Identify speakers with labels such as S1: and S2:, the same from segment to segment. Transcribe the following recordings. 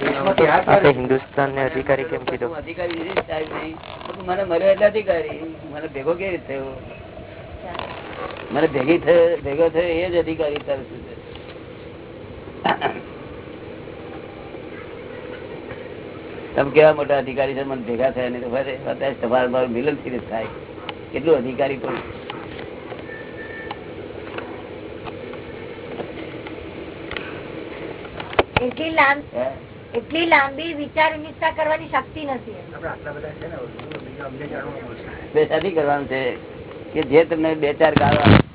S1: આપણે હિન્દુસ્તાન ને અધિકારી કેમ કીધું?
S2: અધિકારી વિશે સાહેબ નહીં. તો મને મળ્યો એટલે અધિકારી. મને ભેગો કેવી રીતે થયો? મને ભેગી થયો ભેગો થયો એ જ અધિકારી તારે તમે કેવા મોટા અધિકારી છે? મને ભેગા થયા નહીં તો ફરે. અત્યારે તમારે મારું મિલનથી થાય. કેટલું અધિકારી પણ.
S3: એટલી લાંબ? એટલી લાંબી વિચાર વિમર્શા કરવાની શક્તિ નથી
S2: બે શાદી કરવાનું છે કે જે તમને બે ચાર ગાળવા આપે.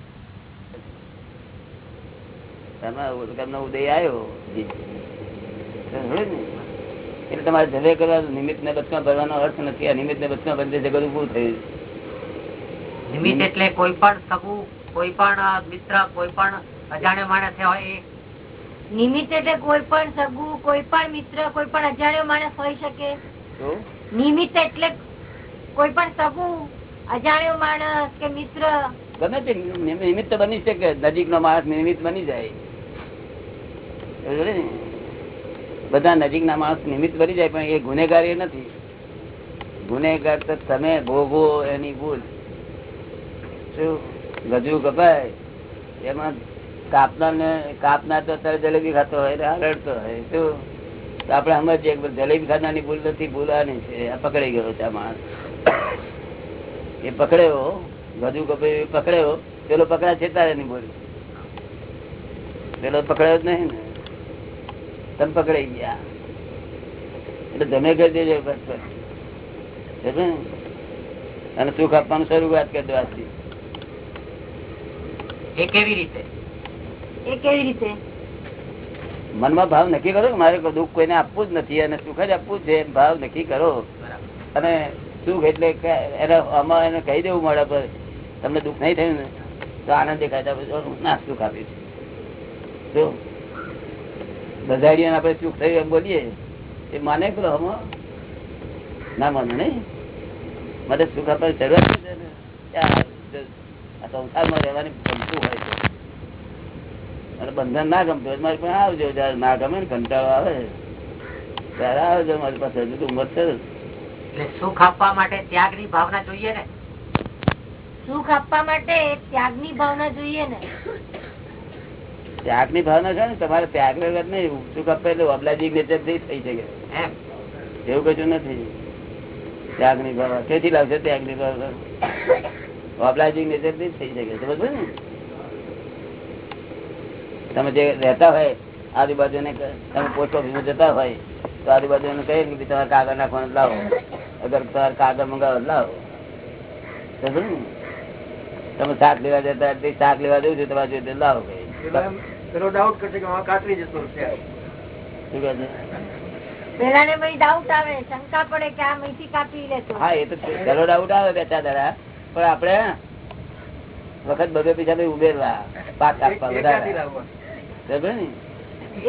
S2: તમને ઉદય આવ્યો. એટલે તમારે જવે કરવા નિમિત્ત ને બચકા ભરવાનો અર્થ નથી. આ નિમિત્ત ને બચકા બંધ જગત ઉભું થયું?
S4: નિમિત્ત એટલે કોઈ પણ સગું કોઈ પણ મિત્ર કોઈ પણ અજાણ્યા માણસ હોય એ
S3: નિમિત્ત એટલે કોઈ પણ સગું કોઈ પણ મિત્ર કોઈ પણ અજાણ્યો માણસ હોય શકે. નિમિત્ત એટલે કોઈ પણ સગું અજાણ્યો માણસ કે મિત્ર.
S2: ગમે તે નિમિત્ત બની શકે. નજીક નો માણસ નિમિત્ત બની જાય. બધા નજીક ના માણસ નિમિત્ત બની જાય પણ એ ગુનેગાર એ નથી. ગુનેગાર તો તમે ભોગવો એની ભૂલ. શું? ગજુ કપાય. એમાં કાપનાર તો અત્યારે જલેબી ખાતો હોય રડતો હોય. શું? તો આપડે સમજીએ કે જલેબી ખાનારની ભૂલ નથી ભૂલવાની છે. આ પકડાઈ ગયો છે એ પકડ્યો. ગજુ કપાઈ પકડ્યો. પેલો પકડા છે તારે નહીં બોલ. પેલો પકડાયો જ નહીં ને. તમે પકડાઈ ગયા. એટલે તમે કરી દેજો બસ બસ? અને સુખ આપવાનું શરૂઆત કરી દો આજથી.
S4: એ કેવી રીતે?
S3: એ કેવી રીતે?
S2: મનમાં ભાવ નક્કી કરો કે મારે દુઃખ કોઈને આપવું જ નથી અને સુખ જ આપવું છે ભાવ નક્કી કરો. અને સુખ એટલે એને આમાં એને કહી દેવું મળે પર તમને દુઃખ નહીં થયું ને તો આનંદ દેખાય ના સુખ આપ્યું છે જો બધાડીએ આપણે સુખ થયું એમ બોલીએ એ માને કરો આમાં? ના માને નહીં. મને સુખ આપવાની જરૂર છે સંસારમાં રહેવાની ગમતું હોય છે અને બંધન ના ગમતું હોય મારી પાસે આવજો. જયારે ના ગમે ને કંટાળો આવે. ત્યારે આવજો મારી પાસે. હજુ તો ઉંમર છે
S4: સુખ આપવા માટે ત્યાગની ભાવના જોઈએ ને?
S3: સુખ આપવા માટે ત્યાગની ભાવના જોઈએ ને?
S2: ત્યાગની ભાવના છે ને તમારે ત્યાગ વગર નહીં. સુખ આપે એટલે અબલાજી નેચરથી થઈ શકે. એવું કશું નથી. ત્યાગની ભાવના. ક્યાંથી લાવશે ત્યાગની ભાવના? અબલાજી નેચરથી થઈ શકે. સમજ ને? તમે જે રહેતા હોય આજુબાજુ ને તમે પોસ્ટ ઓફિસ જતા હોય તો આજુબાજુ એને કહીએ કે તમારે કાગળ નાખવાનું લાવો. અગર તમારે કાગળ મંગાવો લાવો. તમે શાક લેવા જતા શાક લેવા જવું છે તમારે જોઈએ લાવો
S5: પેલો ડાઉટ કરશે કે કાતરી જતો
S2: આપડે વખત બબે પૈસા ભાઈ ઉમેરવા પાક આપવા બધા
S5: લાવવા?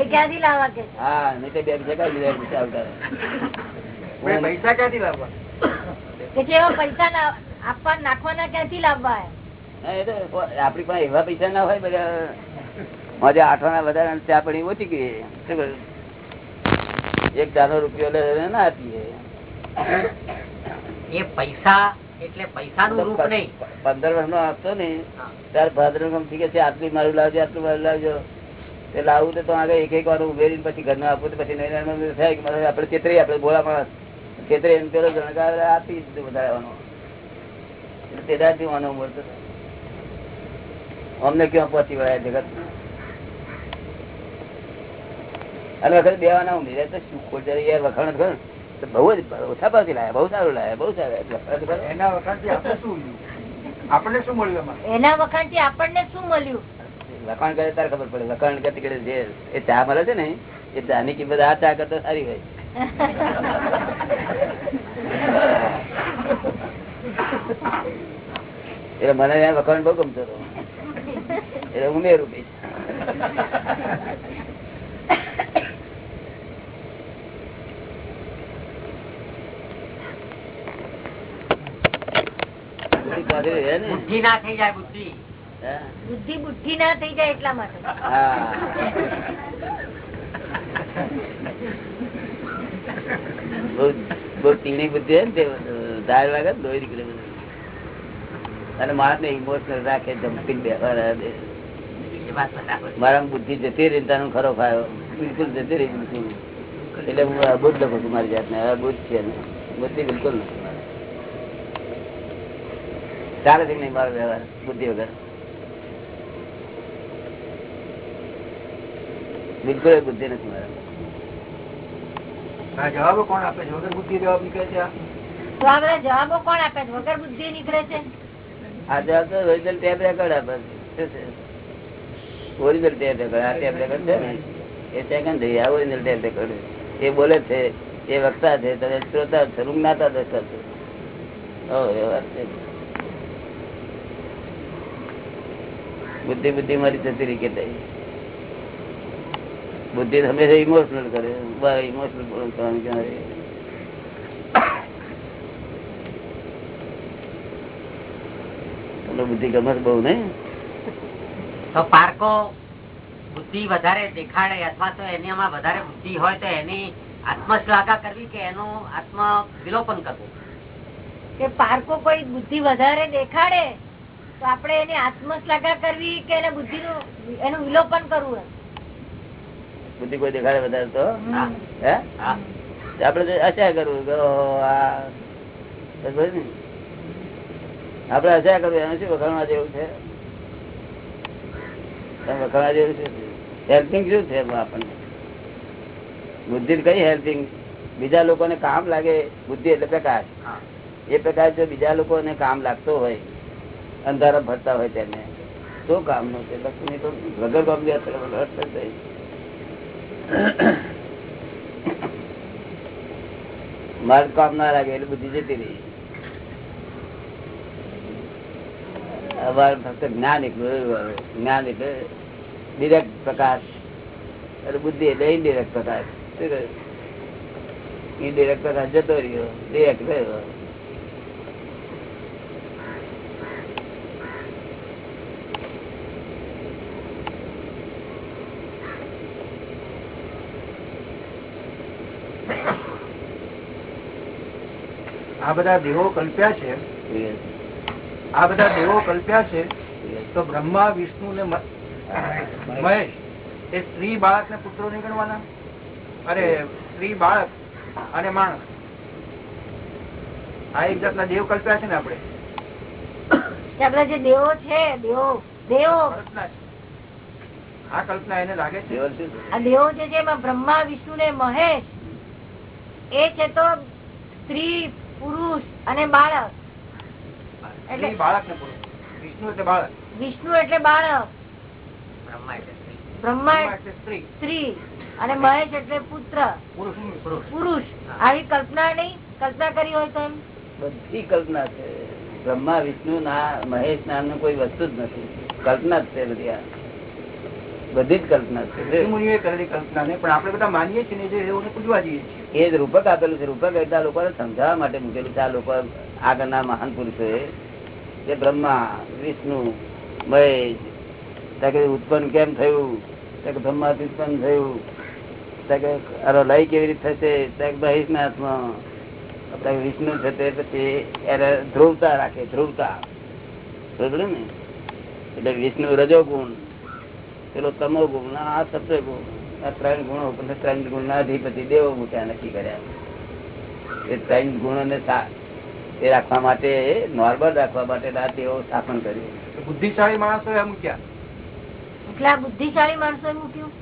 S3: એ ક્યાંથી લાવવા કે?
S2: હા નહીં તો બે પૈસા પૈસા આવતા.
S5: પૈસા ક્યાંથી લાવવા?
S3: કે જેવા પૈસા ના આપવા નાખવાના ક્યાંથી લાવવા એમ?
S2: હા, આપડી પાસે એવા પૈસા ના હોય બધા મજે આઠવાના વધારે ચા પડી ઓછી ગઈ? એક ચાનો રૂપિયો ના આપીએ.
S4: એ પૈસા એટલે પૈસાનું રૂપ નહીં.
S2: પંદર વર્ષ નો આપતો ને ત્યારે ભાદર ગમતી કે છે આટલું મારું લાવજો આટલું મારું લાવજો. તે આવું તો આગળ એક એક વાર ઉભેરી પછી ઘરને આપવું તો પછી નહીં થાય કે આપણે ચેતરી આપણે બોલા માણસ. ચેતરી એમ પેલો જણકાર આપી દીધું વધારવાનો એટલે તેદાથી વાનો મળતો અમને ક્યાં પહોંચી વળ્યા જગત? અને વખત દેવાના ઉમેર્યા તો શું ખોટ યાર વખાણ ખરું. તો બહુ જ ઓછા પાછી લાયા બહુ સારું લાયા બહુ સારું વખાણ.
S5: એના વખાણથી આપણે શું મળ્યું? આપણને શું મળ્યું?
S3: એના વખાણથી આપણને શું મળ્યું?
S2: લખાણ કરે, તારે ખબર પડે. લખાણ કરતી કરે જે એ ચા મળે છે ને, એ ચા ની કિંમત આ ચા કરતા સારી હોય. એટલે મને ત્યાં વખાણ બહુ ગમતો હતો. એટલે ઉમેરું કઈ
S4: બુદ્ધિ ના થઈ જાય, બુદ્ધિ.
S3: બુદ્ધિ બુદ્ધિ ના થઈ જાય એટલા માટે.
S2: તીણી બુદ્ધિ હોય ને તે ધાર વાગે ને નીકળે અને માણસ ને ઇમોશનલ રાખે
S4: બરાબર
S2: મારા બુદ્ધિ જતી રહી તાનો ખરો ફાયો બિલકુલ જતી રહી બિલકુલ એટલે હું અબુદ્ધ લખું છું મારી જાતને. અબુદ્ધ છે બુદ્ધિ બિલકુલ નથી. ચાલે છે નહીં મારો વ્યવહાર? બુદ્ધિ વગર? બિલકુલ એ બુદ્ધિ નથી મારા
S5: જવાબો કોણ આપે છે? વગર બુદ્ધિ જવાબ નીકળે છે
S3: જવાબો કોણ આપે છે? વગર બુદ્ધિ નીકળે છે?
S2: આ જવાબ તો ઓરિજિનલ ટેપ રેકોર્ડ આપે છે. ઓરિજિનલ ટેપ રેકોર્ડ આ ટેપ રેકોર્ડ છે ને? એ સેકન્ડ આ ઓરિજિનલ ટેપ રેકોર્ડ એ બોલે છે એ વક્તા છે તમે શ્રોતા છો રૂમનાતા દસતા છો. એ વાત છે. બુદ્ધિ બુદ્ધિ મારી જતી રીતે બુદ્ધિ હંમેશા ઇમોશનલ કરે. ઇમોશનલ બોલવાનું ક્યાં બુદ્ધિ ગમે બહુ નહીં?
S4: તો પારકો બુદ્ધિ વધારે દેખાડે અથવા તો એનામાં વધારે બુદ્ધિ હોય તો એની આત્મશ્લાઘા કરવી કે એનું આત્મ વિલોપન કરવું?
S3: કે પારકો કોઈ બુદ્ધિ વધારે દેખાડે તો આપણે એની આત્મશ્લાઘા કરવી કે એને બુદ્ધિ નું એનું વિલોપન કરવું
S2: બુદ્ધિ કોઈ દેખાડે વધારે તો?
S4: હે.
S2: આપડે અસહ્ય કરવું? આપડે અસહ્ય કરવું એનું શું વખાણવા જેવું છે? વખાણવા જેવું છે? હેલ્પિંગ શું છે આપણને? બુદ્ધિ કઈ હેલ્પિંગ બીજા લોકોને કામ લાગે બુદ્ધિ એટલે પ્રકાશ. એ પ્રકાશ જો બીજા લોકોને કામ લાગતો હોય અંધારા ભરતા હોય તેને શું કામનું છે લક્ષ્મી તો વગર કામની અસર વગર અસર થઈ. મારે કામ ના લાગે, એટલે બુદ્ધિ જતી રહી. અમારે ફક્ત જ્ઞાન એટલું જ્ઞાન એટલે ડિરેક્ટ પ્રકાશ. એટલે બુદ્ધિ એટલે ઇન્ડિરેક્ટ પ્રકાશ. ઇન્ડિરેક્ટ પ્રકાશ જતો રહ્યો ડિરેક્ટ રહ્યો.
S5: આ બધા દેવો કલ્પ્યા છે? આ બધા દેવો કલ્પ્યા છે? તો બ્રહ્મા વિષ્ણુ ને મહેશ એ સ્ત્રી બાળક ને પુત્રો નહીં ગણવાના? અરે સ્ત્રી બાળક અને માણસ. આ એક જાતના દેવ કલ્પ્યા છે ને આપણે?
S3: કે આપડા જે દેવો છે દેવો દેવો.
S5: આ કલ્પના એને લાગે છે?
S3: આ દેવો છે જેમાં બ્રહ્મા વિષ્ણુ ને મહેશ એ છે તો સ્ત્રી પુરુષ અને બાળક. એટલે
S5: સ્ત્રી બાળક ને પુરુષ. વિષ્ણુ એટલે બાળક.
S3: વિષ્ણુ એટલે બાળક.
S4: બ્રહ્મા એટલે સ્ત્રી.
S5: સ્ત્રી.
S3: અને મહેશ એટલે પુત્ર.
S5: પુરુષ
S3: આવી કલ્પના નહીં? કલ્પના કરી હોય તો એમ?
S2: બધી કલ્પના છે. બ્રહ્મા વિષ્ણુ ના મહેશ નામ કોઈ વસ્તુ જ નથી. કલ્પના જ છે બધી આ. બધી જ કલ્પના છે. એ જ રૂપક આપેલું છે. રૂપક એટલા લોકો સમજાવવા માટે મૂકેલું છે. આ લોકો આગળના મહાન પુરુષોએ જે બ્રહ્મા વિષ્ણુ મહેશ ઉત્પન્ન કેમ થયું? બ્રહ્માથી ઉત્પન્ન થયું? ત્યાં લય કેવી રીતે થશે? મહેશના હાથમાં વિષ્ણુ છે તે પછી એને ધ્રુવતા રાખે ધ્રુવતા. ને? એટલે વિષ્ણુ રજોગુણ. પેલો તમો ગુણ ના આ સત્ય ગુણ આ ત્રણ ગુણો ત્રણ ગુણ ના અધિપતિ દેવો મૂક્યા નક્કી કર્યા. એ ત્રણ ગુણો ને એ રાખવા માટે નોર્મલ રાખવા માટે આ તેઓ સ્થાપન કર્યું.
S5: બુદ્ધિશાળી માણસો એ મૂક્યા
S3: એટલે બુદ્ધિશાળી માણસો મૂક્યું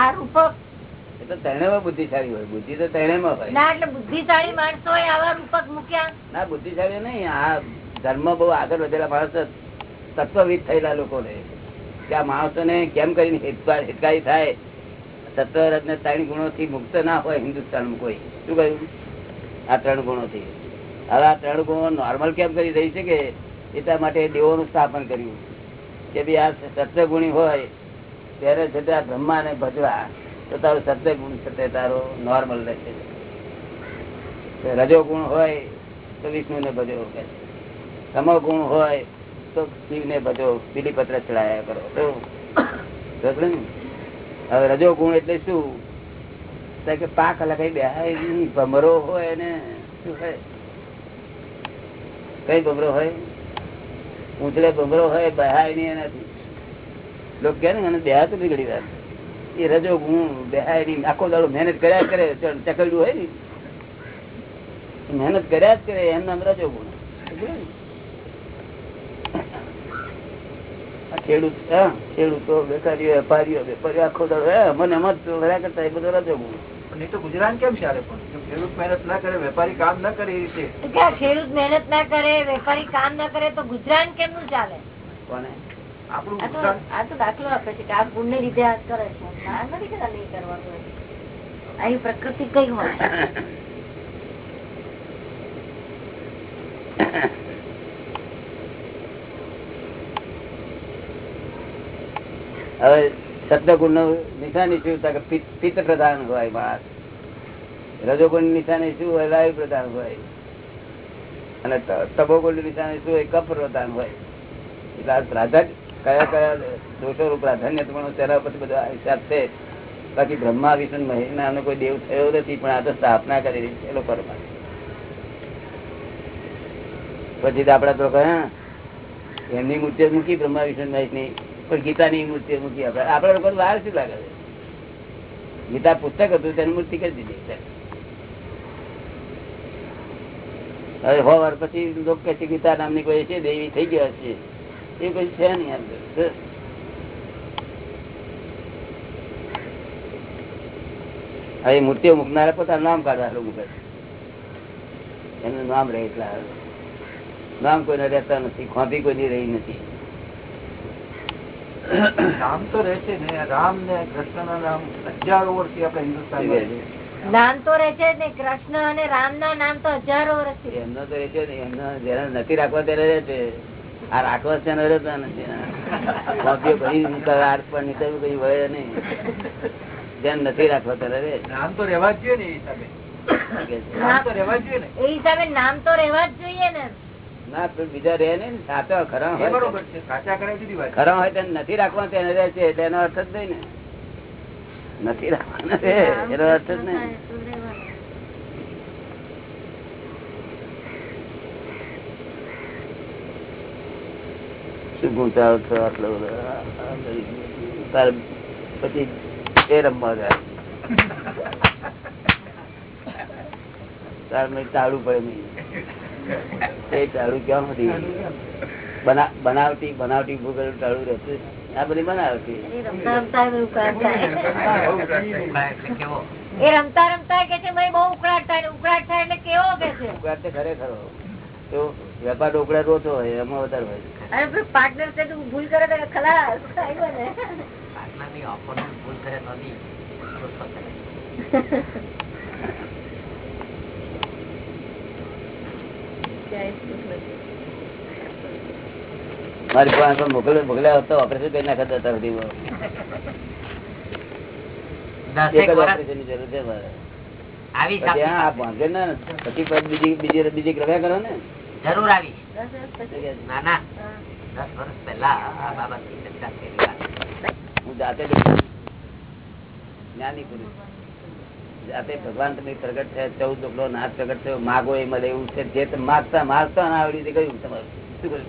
S3: આ રૂપક?
S2: એ બુદ્ધિશાળી હોય. બુદ્ધિ તો ત્રણેયમાં હોય.
S3: ના એટલે બુદ્ધિશાળી માણસો આવા રૂપક મૂક્યા?
S2: ના બુદ્ધિશાળી નહીં. આ ધર્મ બહુ આગળ વધેલા માણસો તત્વવિદ થયેલા લોકોને. કે આ માણસોને કેમ કરીને હિતકારી થાય? તત્વરજ ને ત્રણ ગુણોથી મુક્ત ના હોય હિન્દુસ્તાનમાં કોઈ. શું કહ્યું? આ ત્રણ ગુણોથી. હવે આ ત્રણ ગુણો નોર્મલ કેમ કરી રહી છે કે એટલા માટે દેવોનું સ્થાપન કર્યું? કે ભાઈ આ સત્યગુણી હોય, ત્યારે છે તે આ બ્રહ્માને ભજવા તો તારું સત્યગુણ છે તે તારો નોર્મલ રહેશે. રજો ગુણ હોય, તો વિષ્ણુ ને ભજવો કે તમો ગુણ હોય તો શિવ ને ભજો બીલીપત્ર ચડાયા કરો? હવે રજો ગુણ એટલે શું? કે પાક અલગ બે ભમરો હોય ને શું હોય? કઈ ભમરો હોય? ઊંચડે ભમરો હોય, બેહાય નહીં એનાથી. લોકો કે ને નહીં ઘડી વાર એ રજો હું બેહાય નહીં. આખો દાડો મહેનત કર્યા કરે. ચકડ્યું હોય ને. મહેનત કર્યા જ કરે. એમના રજો ગુણ આ ખેડૂત હા, ખેડૂતો વેપારીઓ વેપારીઓ વેપારીઓ આખો દળ હે, મને એમ જ રહ્યા કરતા એ બધો રજો
S5: એ તો ગુજરાન કેમ ચાલે પણ ખેડૂત મહેનત ના કરે વેપારી કામ ના કરે એ રીતે
S3: તો કે આ ખેડૂત મહેનત ના કરે વેપારી કામ ના કરે તો ગુજરાન કેમનું ચાલે
S2: કોને
S5: આપણું
S3: આ તો આ દાખલો આપે છે કે આ ગુણ ને લીધે આ કરે છે ના નથી નહીં કરવાનું અહીં પ્રકૃતિ કઈ હોય
S2: હવે સપ્તગુણનું નિશાની શું? પિત્ત પ્રધાન હોય માણસ રજોગુણ નિશાની શું હોય? વાયુ પ્રધાન હોય. અને તબોગુણ નિશાની શું હોય? કપ પ્રધાન હોય. એટલે પ્રાધાન કયા કયા દોષો પ્રાધાન્ય તમારો તેના પછી બધા હિસાબ છે. બાકી બ્રહ્મા, વિષ્ણુ મહિના કોઈ દેવ થયો નથી, પણ આ તો સ્થાપના કરી રહી છે. લોકો પછી આપડા તો કયા એમની મૂર્તિ મૂકી બ્રહ્મા, વિષ્ણુ મહેશની પણ ગીતાની મૂર્તિ મૂકી આપણે આપડા લોકો વાર શું લાગે ગીતા પુસ્તક હતું, તેની મૂર્તિ કરી દીધી. હવે હો વાર પછી લોકો કે ગીતા નામની કોઈ છે, દેવી થઈ ગયા છે. એ કોઈ છે નહીં અંદર. હવે મૂર્તિઓ મૂકનારા પોતાનું નામ કાઢવા મૂકે. એનું નામ રહે એટલા. નામ કોઈને રહેતા નથી ખોપી કોઈની રહી નથી.
S5: નામ તો રહેશે ને રામ ને કૃષ્ણ ના નામ હજારો વર્ષથી આપણે હિન્દુસ્તાન
S3: નામ તો રહે ને કૃષ્ણ અને રામ ના નામ તો હજારો વર્ષથી
S2: એમનો તો રહેશે ને એમનો જેને નથી રાખવા તેને રહેશે આ રાખવા છે ને રહેતા નથી આર નીકળ્યું કઈ વળે નહીં. જેમ નથી રાખવા ત્યારે રહે
S5: નામ તો રહેવા જ જોઈએ ને એ હિસાબે. નામ તો રહેવા જ જોઈએ ને.
S3: એ હિસાબે નામ તો રહેવા જ જોઈએ ને.
S2: ના બીજા રે ને સાચા ખરા ખરા હોય તેને નથી રાખવાનો તેને રહે છે એટલે એનો અર્થ જ નહીં ને. નથી રાખવાનો એનો અર્થ જ નહીં. શું ગુંચાવ છો આટલો? તારે પછી એ રમવા જાય. તાર મેં ટાળું પડે નહીં. એ ટાળું ક્યાં હતી બનાવટી બનાવટી ભૂગોળ ટાળું રહેશે. આ બધી બનાવટી.
S3: એ રમતા રમતા કે છે ભાઈ બહુ ઉકળાટ થાય ને ઉકળાટ થાય એટલે કેવો કે છે?
S2: ઉકળાટ તે ખરો તો વેપાર ઉકળાટ ઓછો હોય એમાં વધારે હોય.
S3: અને પાર્ટનર છે તું ભૂલ કરે તો ખલાસ આવ્યો ને.
S4: આત્માની opponent ભૂલ કરે તો બી ગુસ્સો કરે.
S2: મારી પાસે મોકલે મોકલ્યા હતો ઓપરેશન કરી નાખતા હતા હા, આ
S4: શકતી
S2: ભાંગે ના ને. પછી પછી બીજી બીજી બીજી કરો ને.
S4: જરૂર આવી.
S3: દસ વર્ષ પછી.
S4: ના ના. દસ વર્ષ પહેલા આ બાબતની ચર્ચા થયેલી વાત.
S2: હું જાતે જ જ્ઞાની પુરુષ. જાતે ભગવાન તમે પ્રગટ થયા ચૌદ લોકનો નાથ પ્રગટ થયો માગો એ મળે એવું છે જે માગતા માગતા ના આવડી કહ્યું તમારું. શું કહ્યું?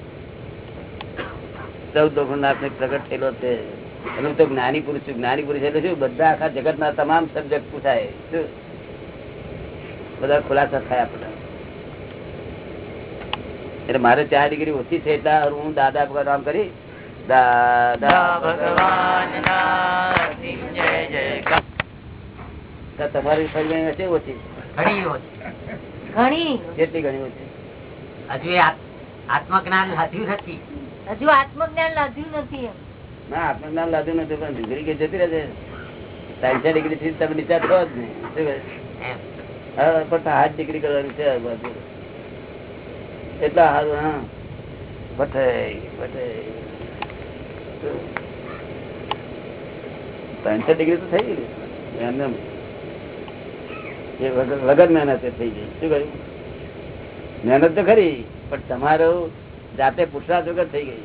S2: ચૌદ લોકનો પ્રગટ થયેલો છે. અને હું તો જ્ઞાની પુરુષ છું જ્ઞાની પુરુષ એટલે શું? બધા આખા જગત ના તમામ સબ્જેક્ટ પૂછાય. શું? બધા ખુલાસા થાય આપડે એટલે મારે ચાર ડિગ્રી ઓછી છે એટલે હું દાદા ભગવાન નામ કરી દાદા ભગવાન તો તમારી ફરમાઈ હશે ઓછી
S4: ઘણી ઓછી.
S3: ઘણી?
S2: કેટલી ઘણી ઓછી?
S4: હજુ આત્મજ્ઞાન લાદ્યું નથી.
S3: હજુ આત્મજ્ઞાન લાદ્યું નથી
S2: ના આત્મજ્ઞાન લાદું નથી પણ ડિગ્રી કે જતી રહે સાયન્સ ડિગ્રી થી તમે નીચા છો જ નહીં. શું હા પણ હાથ ડિગ્રી કરવાની છે આ બાજુ. એટલા હારું હા. ભઠાઈ ભઠાઈ સાયન્સ ડિગ્રી તો થઈ ગઈ. એમને એ વગર મહેનતે થઈ ગઈ. શું કહ્યું મહેનત તો ખરી, પણ તમારો જાતે પુરુષાર્થ વગર થઈ ગઈ.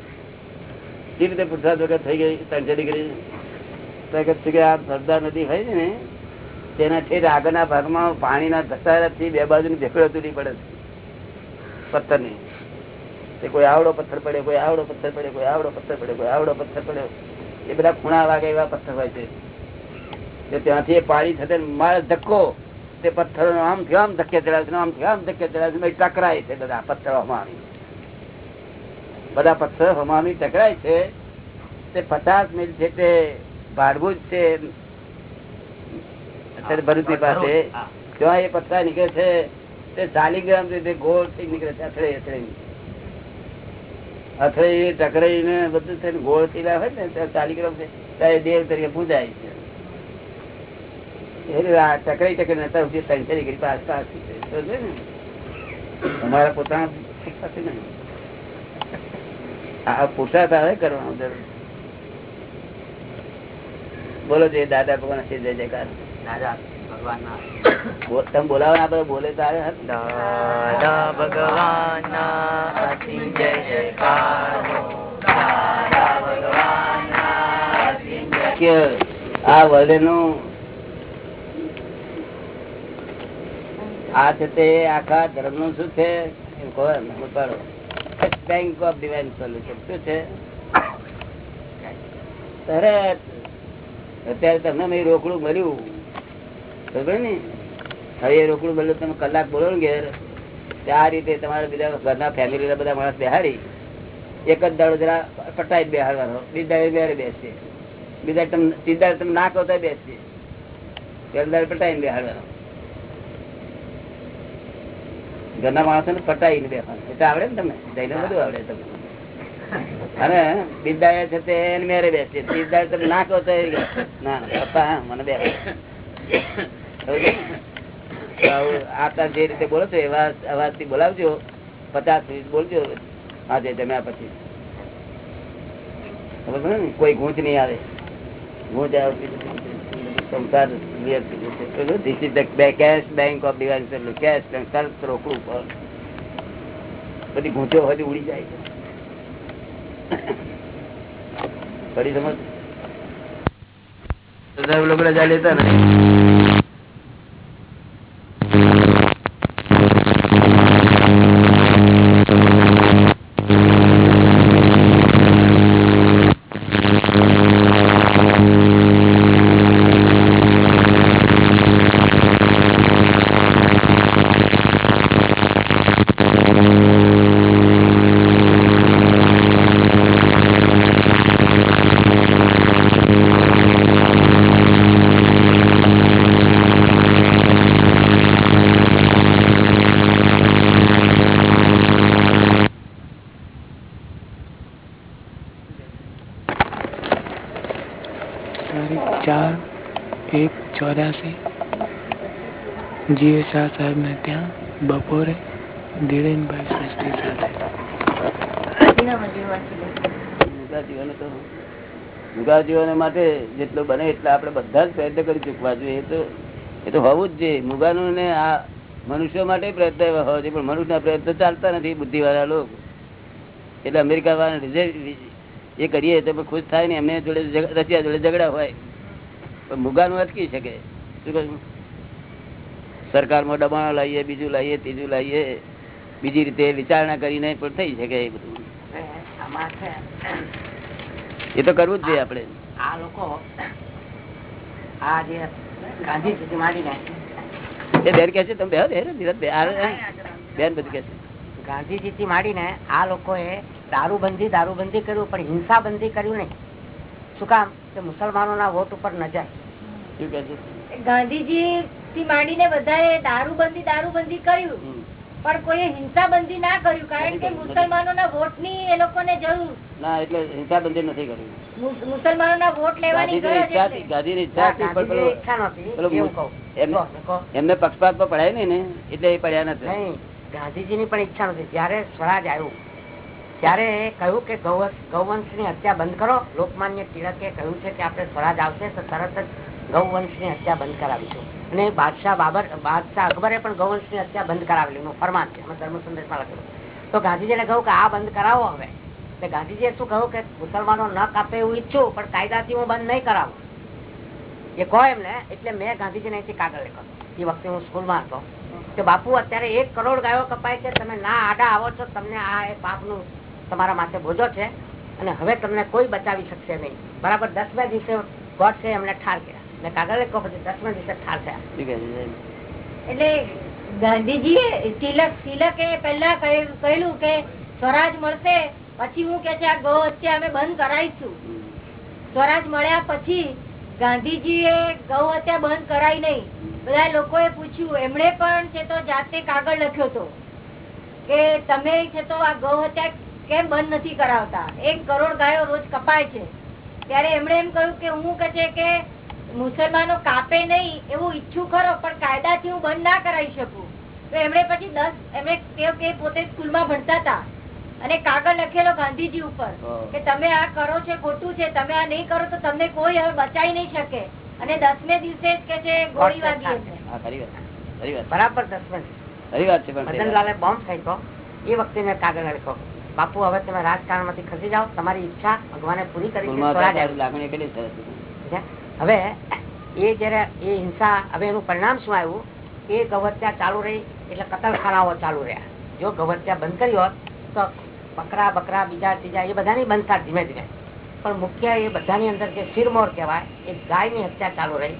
S2: કેવી રીતે પુરુષાર્થ વગર થઈ ગઈ? ત્રણસો ડિગ્રી આ સરદાર નદી હોય છે ને, તેના ઠેર આગળના ભાગમાં પાણીના ઘસારાથી બે બાજુ ઢેકડો તૂટી પડે છે. પથ્થરની. તે કોઈ આવડો પથ્થર પડે, કોઈ આવડો પથ્થર પડે, કોઈ આવડો પથ્થર પડે, કોઈ આવડો પથ્થર પડે. એ બધા ખૂણા વાગે એવા પથ્થર હોય છે. ત્યાંથી એ પાણી થતા મારે ધક્કો. તે પથ્થરો આમ થયો આમ ધક્કે ચડાવે છે આમ થયો આમ ધક્કે ચડાવે છે ટકરાય છે બધા પથ્થરો હમામી. બધા પથ્થર હમામી ટકરાય છે. તે પચાસ મિલ છે તે ભાડભૂત છે. અત્યારે પાસે. ત્યાં એ પથરા નીકળે છે. તે ચાલી ગ્રામ રીતે ગોળથી નીકળે છે અથડે અથડે અથડે ટકરાઈ ને બધું થઈને ગોળથી હોય ને ત્યાં ચાલી ગ્રામ ત્યાં એ દેવ તરીકે પૂજાય છે. ટકરાઈ ટકરાઈ નતા સુધી ત્રણસો ડિગ્રી પાસ પાસ તમારા પોતાના શીખવાથી નહીં. આ પુરસાદ આવે કરવાનું જરૂર. બોલો જે દાદા ભગવાન છે જય જયકાર.
S4: દાદા ભગવાનના.
S2: બો- તમે બોલાવો ને આ બોલે તારે
S1: દાદા ભગવાનના જય જયકાર.
S2: આ વર્લ્ડનું આ છે તે આખા ધર્મનું શું છે? બેંક ઓફ ડિવાઇન સોલ્યુશન શું છે? તરત અત્યારે તમને મેં રોકડું મળ્યું. ખબર ને? હવે એ રોકડું મળ્યું તમે કલાક બોલો ને ઘેર. આ રીતે તમારે બીજા ઘરના ફેમિલી બધા માણસ બેહાડી. એક જ દાડો જરા પટાઈ જ બેહાડવાનો. બીજા દાડે બેહાડે બેસશે બીજા તમે સીધા તમે ના કહો તો બેસશે પેલા દાડે પટાઈને બેહાડવાનો. ઘરના માણસો ને પટાઈને બેસવાનું એટલે આવડે ને તમને? જઈને બધું આવડે તમને. અને બિદાય છે તે મેરે બેસશે બિદાય તમે ના તો ના ના, પપ્પા મને બે આતા જે રીતે બોલો છો એવા અવાજથી બોલાવજો. પચાસ મિનિટ બોલજો. આજે જમ્યા પછી. ને? કોઈ ગૂંચ નહીં આવે. ગૂંચ નથી. સંસાર cash bank of divine service. Cash bank, તરત રોકડું પર. બધી ગૂંચો હજી ઉડી જાય છે ફરી સમજ લોકો રજા લેતા ને
S6: જીએ શાહ સાહેબને ત્યાં બપોરે ધીરેનભાઈ સૃષ્ટિ સાથે.
S2: જીવન માટે જેટલું બને એટલા આપણે બધા જ પ્રયત્ન કરી ચૂકવા જોઈએ. એ તો એ તો હોવું જ જોઈએ મુગાનું ને આ મનુષ્યો માટે પ્રયત્ન હોવા જોઈએ, પણ મનુષ્યના પ્રયત્ન ચાલતા નથી બુદ્ધિવાળા લોકો. એટલે અમેરિકા વાળા રિઝલ્ટ એ કરીએ તો ખુશ થાય ને એમને જોડે રશિયા જોડે ઝઘડા હોય. પણ મુગાનું અટકી શકે. શું કહ્યું? સરકારમાં દબાણો લાવીએ બીજું લાવીએ ત્રીજું લાવીએ બીજી રીતે વિચારણા કરીને પણ થઈ શકે એ બધું. એ તો કરવું જ જોઈએ આપણે.
S4: આ લોકો આ જે ગાંધીજી માંડીને.
S2: એ બેન કે છે તમે બેહો બેહો, ધીરજ બે- આ- બેન બધું કે છે.
S4: ગાંધીજી થી માંડીને આ લોકોએ દારૂબંધી દારૂબંધી કર્યું પણ હિંસાબંધી કર્યું નહીં. શું કામ? કે મુસલમાનોના વોટ ઉપર ન જાય.
S2: શું કે છે?
S3: ગાંધીજી થી માંડીને બધાએ દારૂબંધી દારૂબંધી કર્યું. પણ કોઈએ હિંસાબંધી ના કર્યું કારણ કે મુસલમાનોના વોટની એ લોકોને જરૂર.
S2: ના એટલે હિંસાબંધી નથી કર્યું.
S3: વોટ લેવાની
S2: એમને- પક્ષપાત પડાય નહીં ને એટલે એ પડ્યા નથી.
S4: નહીં ગાંધીજીની પણ ઈચ્છા નથી જયારે સ્વરાજ આવ્યું ત્યારે એ કહ્યું કે ગૌવંશની હત્યા બંધ કરો. લોકમાન્ય તિલકે કહ્યું છે કે આપણે સ્વરાજ આવશે તો તરત જ ગૌવંશની હત્યા બંધ કરાવીશું. અને બાદશાહ બાબર, બાદશાહ અકબરે પણ ગૌવંશની હત્યા બંધ કરાવેલી ફરમાન છે ધર્મ સંદેશમાં લખેલું તો ગાંધીજીને કહ્યું કે આ બંધ કરાવો હવે. એટલે ગાંધીજીએ શું કહ્યું કે મુસલમાનો ન કાપે એવું ઈચ્છું, પણ કાયદાથી હું બંધ નહીં કરાવું. એ કહો એમને, એટલે મેં ગાંધીજીને અહીંથી કાગળ લખ્યો. એ વખતે હું સ્કૂલમાં હતો. કે બાપુ, અત્યારે એક કરોડ ગાયો કપાય છે, તમે ના આડા આવો છો, તમને આ એ પાપનું તમારા માથે બોજો છે, અને હવે તમને કોઈ બચાવી શકશે નહીં. બરાબર, દસમા દિવસે ગોડ છે, એમને ઠાર કર્યા.
S2: કહે?
S3: એટલે તિલક તિલકે પહેલા કહેલું કે સ્વરાજ મળશે પછી હું કે છે આ ગૌ હત્યા અમે બંધ કરાવીશું. સ્વરાજ મળ્યા પછી ગાંધીજીએ ગૌ હત્યા બંધ કરાઈ નહીં. બધા લોકોએ પૂછ્યું એમણે પણ છે તો જાતે કાગળ લખ્યો હતો કે તમે છે તો આ ગૌ હત્યા કેમ બંધ નથી કરાવતા? એક કરોડ ગાયો રોજ કપાય છે. ત્યારે એમણે એમ કહ્યું કે હું કે છે કે મુસલમાનો કાપે નહીં એવું ઈચ્છું ખરો પણ કાયદાથી હું બંધ ના કરાવી શકું. તો એમણે પછી દસ એમણે તે પોતે સ્કૂલમાં ભણતા હતા. અને કાગળ લખેલો ગાંધીજી ઉપર કે તમે આ કરો છે ખોટું છે તમે આ નહીં કરો તો તમને કોઈ હવે બચાવી નહીં શકે. અને દસમે દિવસે જ કે છે ગોળી વાગી
S4: બરાબર દસમા એ વખતે મેં કાગળ લખ્યો. બાપુ હવે તમે રાજકારણમાંથી ખસી જાઓ. તમારી ઈચ્છા ભગવાને પૂરી કરી હવે એ જયારે એ હિંસા, હવે એનું પરિણામ શું આવ્યું? એ ગવત્યા ચાલુ રહી, એટલે કતલખાનાઓ ચાલુ રહ્યા. જો ગવત્યા બંધ કરી હોત, તો બકરા બકરા, બીજા ત્રીજા, એ બધાની બંધ થાય ધીમે ધીમે. પણ મુખ્ય એ બધાની અંદર જે સિરમોર કહેવાય, એ ગાયની હત્યા ચાલુ રહી.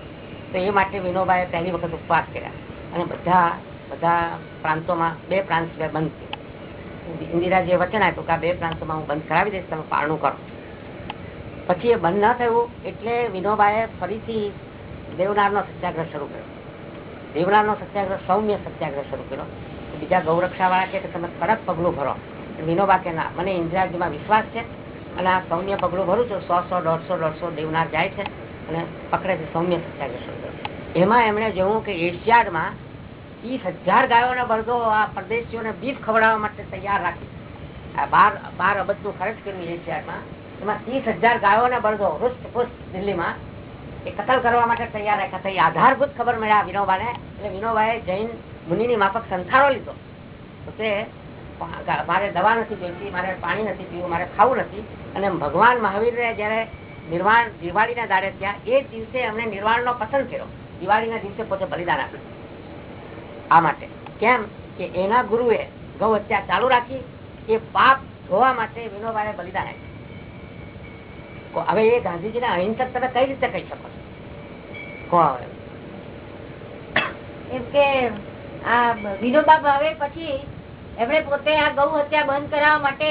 S4: તો એ માટે વિનોબાએ પહેલી વખત ઉપવાસ કર્યા. અને બધા બધા પ્રાંતોમાં, બે પ્રાંત બંધ કર્યા. ઇન્દિરાજીએ વચન આપ્યું કે બે પ્રાંતોમાં હું બંધ કરાવી દઈશ, તમે પારણું કરો. પછી એ બંધ ના થયું એટલે વિનોબાએ ફરીથી દેવનારનો સત્યાગ્રહ શરૂ કર્યો. દેવનારનો સત્યાગ્રહ, સૌમ્ય સત્યાગ્રહ શરૂ કર્યો. બીજા ગૌરક્ષા વાળા કે તમે કડક પગલું ભરો. વિનોબા કે, ના, મને ઇન્દિરાજીમાં વિશ્વાસ છે અને આ સૌમ્ય પગલું ભરું છું. સો સો, દોઢસો દોઢસો દેવનાર જાય છે અને પકડે છે સૌમ્ય સત્યાગ્રહ શરૂ કર્યો. એમાં એમણે જોયું કે એશિયાડમાં ત્રીસ હજાર ગાયોના બળદો આ પરદેશીઓને બીજ ખવડાવવા માટે તૈયાર રાખી. બાર બાર અબજનું ખર્ચ કર્યું એશિયાડમાં. એમાં ત્રીસ હજાર ગાયોના બળદો. હૃષ્ટ પુષ્ટ દિલ્હીમાં. એ કતલ કરવા માટે તૈયાર રાખ્યા હતા. આધારભૂત ખબર મળ્યા વિનોબાને. એટલે વિનોબાએ જૈન મુનિની માફક સંથારો લીધો. તો મારે દવા નથી જોઈતી, મારે પાણી નથી પીવું, મારે ખાવું નથી. અને ભગવાન મહાવીરને જયારે નિર્વાણ, દિવાળીના દાડે થયા, એ દિવસે અમને નિર્વાણનો પસંદ કર્યો. દિવાળીના દિવસે પોતે બલિદાન આપ્યું. આ માટે. કેમ કે એના ગુરુએ ગૌ હત્યા ચાલુ રાખી. એ પાપ ધોવા માટે વિનોબાએ બલિદાન આપ્યું. હવે એ ગાંધીજીના અહિંસક તમે કઈ રીતે કહી શકો છો?
S3: એમ કે આ વિનોબા ભાવે પછી એમણે પોતે આ ગૌ હત્યા બંધ કરાવવા માટે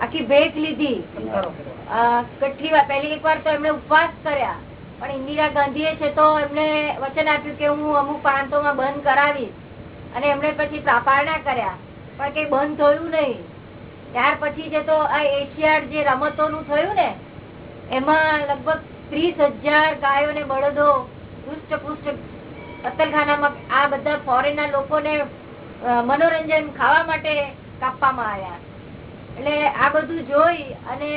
S3: આખી ભેટ લીધી. કેટલી વાર પહેલી એક વાર તો એમણે ઉપવાસ કર્યા. પણ ઇન્દિરા ગાંધીએ છે તો એમને વચન આપ્યું કે હું અમુક પ્રાંતોમાં બંધ કરાવીશ. અને એમણે પછી પારણા કર્યા. પણ કઈ બંધ થયું નહીં. ત્યાર પછી જે તો આ એશિયાડ જે રમતોનું થયું ને, એમાં લગભગ ત્રીસ હજાર ગાયો ને બળદો પૃષ્ઠ પૃષ્ઠ કતલખાનામાં આ બધા ફોરેન ના લોકોને મનોરંજન ખાવા માટે કાપવામાં આવ્યા. એટલે આ બધું જોઈ અને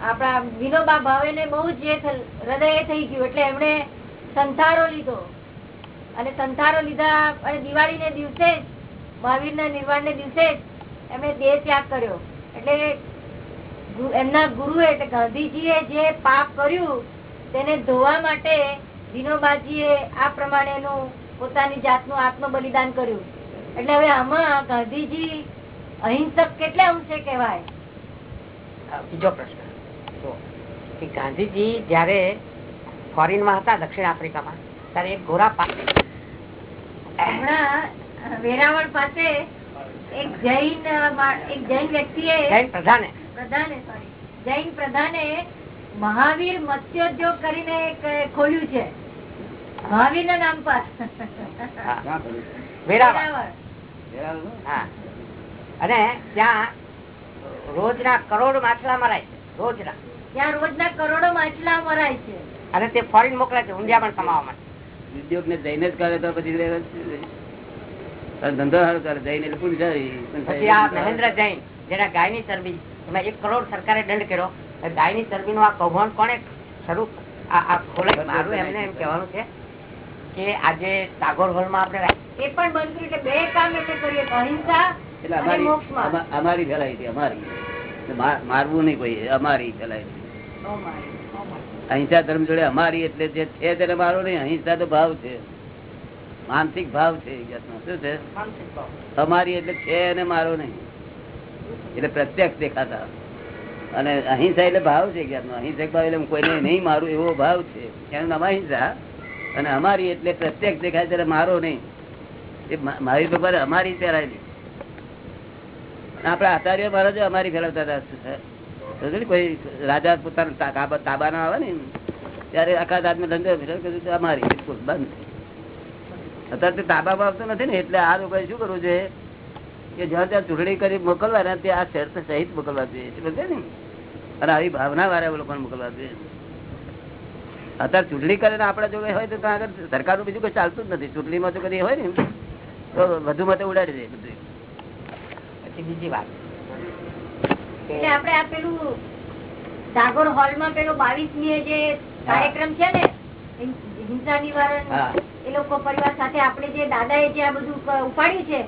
S3: આપણા વિનોબા ભાવે ને બહુ જ હૃદય થઈ ગયું. એટલે એમણે સંથારો લીધો. અને સંથારો લીધા, અને દિવાળી ને દિવસે જ મહાવીર ના નિર્વાણ ને દિવસે જ એમણે દેહ ત્યાગ કર્યો. એટલે એમના ગુરુ એટલે ગાંધીજીએ જે પાપ કર્યું તેને ધોવા માટે વિનોબાજીએ આ પ્રમાણેનું પોતાની જાતનું આત્મ બલિદાન કર્યું. એટલે હવે આમાં ગાંધીજી અહિંસક કેટલા અંશે કહેવાય?
S4: બીજો પ્રશ્ન. ગાંધીજી જયારે ફોરેનમાં હતા દક્ષિણ આફ્રિકામાં ત્યારે એક ગોરા પાસે
S3: હમણાં વેરાવળ પાસે એક જૈન એક જૈન વ્યક્તિએ
S4: જૈન પ્રધાને.
S3: પ્રધાને sorry, જૈન પ્રધાને મહાવીર મત્સ્યોદ્યોગ કરીને ખોલ્યું છે. મહાવીર ના નામ પર.
S4: અને ત્યાં રોજના કરોડ માછલા મરાય છે. રોજ ના
S3: ત્યાં રોજના કરોડો માછલા મરાય છે.
S4: અને તે ફોરેન મોકલે છે ઊંડિયા પણ કમાવા માટે.
S2: ઉદ્યોગ ને જઈને જ કરે તો પછી ધંધો સારો કરે જઈને એટલે પૂરી
S4: પછી મહેન્દ્ર જૈન જેના ગાયની ચરબી એમાં એક કરોડ સરકારે દંડ કર્યો. એ ગાયની ચરબીનું આ કૌભાંડ કોણે શરૂ આ આ ખોલે? મારું એમને એમ કહેવાનું છે કે આજે ટાગોર હોલમાં આપણે
S3: એ પણ બંધ કર્યું બે કામ એટલે કરીએ અહિંસા
S2: એટલે અમારી
S3: મોક્ષમાં.
S2: અમારી ફેલાઈ હતી અમારી. મારવું નહીં કોઈ અમારી ફેલાઈ હતી
S3: ઓ માય, ઓ માય.
S2: અહિંસા ધર્મ જોડે અમારી એટલે જે છે તેને મારો નહીં અહિંસા તો ભાવ છે. માનસિક ભાવ છે શું છે? તમારી એટલે છે અને મારો નહીં. એટલે પ્રત્યક્ષ દેખાતા. અને અહિંસા એટલે ભાવ છે જ્ઞાતનો અહિંસક ભાવ એટલે કોઈને નહીં મારું એવો ભાવ છે. એનું નામ અહિંસા. અને અમારી એટલે પ્રત્યક્ષ દેખાય ત્યારે મારો નહીં. એ મારી ભગવાન અમારી ફેરાયેલી આપણે આચાર્ય મહારાજ અમારી ફેરવતા હતા? કોઈ રાજા પોતાના તાબા- તાબાના આવે ને ત્યારે આખા દાંતમાં ધંધો ફેરવ અમારી બિલકુલ બંધ અત્યારે તે તાબામાં આવતો નથી ને એટલે આ લોકોએ શું કરવું જોઈએ? કે જ્યાં ત્યાં ચૂંટણી કરી મોકલવાના ત્યાં આ શરત સહિત મોકલવા જોઈએ. ને અને આવી ભાવના વાળા લોકોને મોકલવા જોઈએ. અત્યારે ચૂંટણી કરીને આપણા જોડે હોય તો ત્યાં આગળ સરકારનું બીજું કઈ ચાલતું જ નથી. ચૂંટણીમાં જો કદી હોય ને તો વધુ મતે ઉડાડી દે બધું.
S4: પછી બીજી વાત.
S3: એટલે આપણે આ પેલું ટાગોર હોલમાં પેલો બાવીસમી જે કાર્યક્રમ છે ને હિંસા નિવારણ
S2: હા.
S3: એ લોકો પરિવાર સાથે આપણે જે દાદા એ જે આ બધું ઉપાડ્યું છે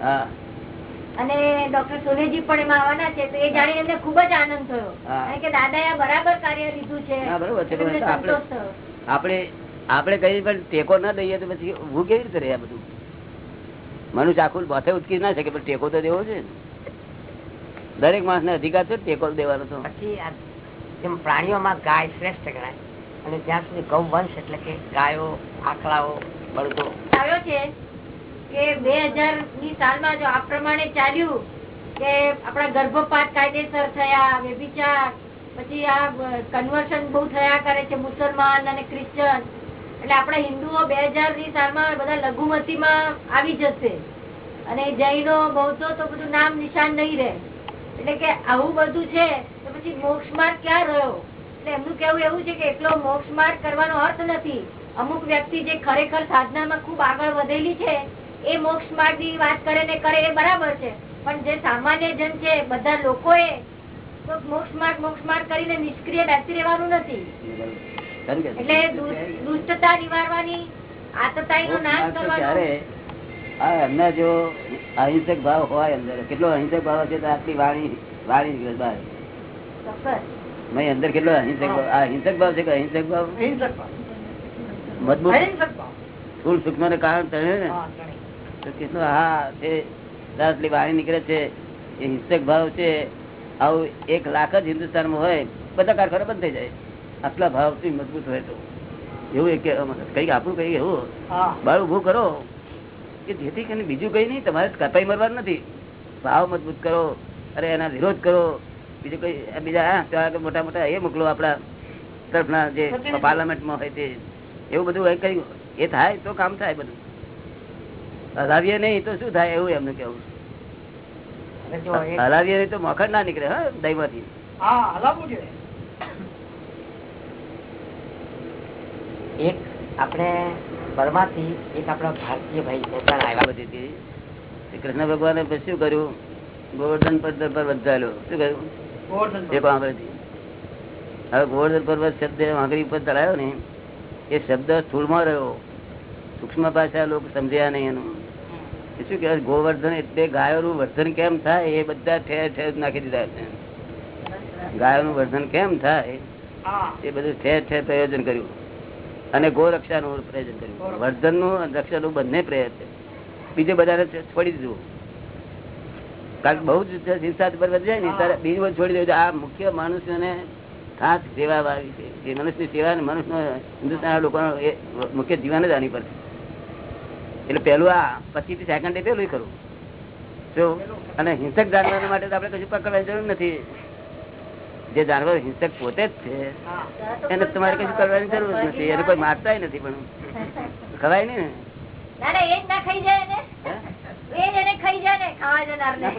S3: અને ડોક્ટર સોનેજી પણ એમાં આવવાના છે તો એ જાણીને એમને ખૂબ જ આનંદ થયો. કારણ કે દાદા એ બરાબર કાર્ય લીધું છે
S2: આપણે- આપણે આપણે કઈ પણ ટેકો ના દઈએ તો પછી હું કેવી રીતે રહે આ બધું? મનુષ્ય આખું માથે ઉચકી ના શકે પણ ટેકો તો દેવો છે દરેક માણસ ને અધિકાર છે ટેકો દેવાનો તો.
S4: પછી પ્રાણીઓમાં ગાય શ્રેષ્ઠ ગણાય અને જ્યાં સુધી ગૌ વંશ એટલે કે ગાયો આકડાઓ
S3: સાલમાં બધા લઘુમતીમાં આવી જશે. અને જૈનો, બૌદ્ધો તો બધું નામ નિશાન નહીં રહે. એટલે કે આવું બધું છે તો પછી મોક્ષ માર્ગ ક્યાં રહ્યો? એટલે એમનું કેવું એવું છે કે એટલો મોક્ષ માર્ગ કરવાનો અર્થ નથી. અમુક વ્યક્તિ જે ખરેખર સાધનામાં ખૂબ આગળ વધેલી છે એ મોક્ષ માર્ગની વાત કરે ને કરે એ બરાબર છે. પણ જે સામાન્ય જન છે બધા લોકોએ તો મોક્ષ માર્ગ મોક્ષ માર્ગ કરીને નિષ્ક્રિય બેસી રહેવાનું નથી. એટલે દુષ્ટતા નિવારવાની આતતાઈ નો નાશ કરવાનો.
S2: એમના જો અહિંસક ભાવ હોય અંદર કેટલો અહિંસક ભાવ છે તો આટલી વાણી વાણી નીકળે બહાર. અંદર કેટલો અહિંસક ભાવ? આ અહિંસક ભાવ છે કે અહિંસક ભાવ. મજબૂત સ્થુલ સૂક્ષ્મ ને કારણ તણે ને. તો કેટલો હા તે આટલી વાણી નીકળે છે એ હિંસક ભાવ છે આવું એક લાખ જ હિન્દુસ્તાનમાં હોય બધા કારખાના બંધ થઈ જાય. આટલા ભાવથી મજબૂત હોય તો. એવું એક કંઈક આપણું કઈ એવું. બાળ ઉભું કરો. કે જેથી કરીને બીજું કઈ નહીં તમારે કપાઈ મરવાનું નથી. ભાવ મજબૂત કરો અરે એના વિરોધ કરો. બીજું કઈ બીજા મોટા મોટા એ મોકલો આપણા તરફના જે પાર્લામેન્ટમાં હોય તે. એવું બધું કઈ એ થાય તો કામ થાય બધું. હલાવીએ નહીં તો શું થાય એવું એમનું કેવું હલાવીએ નહીં તો મખડ ના નીકળે હા દહીમાંથી.
S4: એક આપણે પરમાથી એક આપણા ભારતીય ભાઈ
S2: હતી. કૃષ્ણ ભગવાને શું કર્યું? ગોવર્ધન પર્વત પર વધારેલો શું કર્યું? એક આંગળીથી હવે ગોવર્ધન પર્વત શબ્દ આંગળી ઉપર ચડાયો ને એ શબ્દ સ્થૂળમાં રહ્યો. સૂક્ષ્મ ભાષા લોકો સમજ્યા નહીં એનું. શું કહેવાય? ગોવર્ધન એટલે ગાયોનું વર્ધન કેમ થાય એ બધા ઠેર ઠેર નાખી દીધા છે. ગાયોનું વર્ધન કેમ થાય એ બધું ઠેર ઠેર પ્રયોજન કર્યું. અને ગોરક્ષાનું પ્રયોજન કર્યું. વર્ધનનું અને રક્ષાનું બંને પ્રયત્ન બીજે બધાને છોડી દીધું. કારણ કે બહુ જ હિંસા પર જાય ને, ત્યારે બીજું છોડી દેવું આ મુખ્ય માણસોને ખાસ સેવા વાળી છે. જે મનુષ્યની સેવા ને મનુષ્યનો હિન્દુસ્તાન લોકોનો એ મુખ્ય જીવન જ આની પર એટલે પેલું આ પછી સેકન્ડ પેલું કરું જો અને હિંસક જાનવર માટે તો આપણે કશું પકડવાની જરૂર નથી. જે જાનવર હિંસક પોતે જ છે એને તમારે કશું કરવાની જરૂર નથી. એને કોઈ મારતા નથી પણ. ખવાય નહીં ને.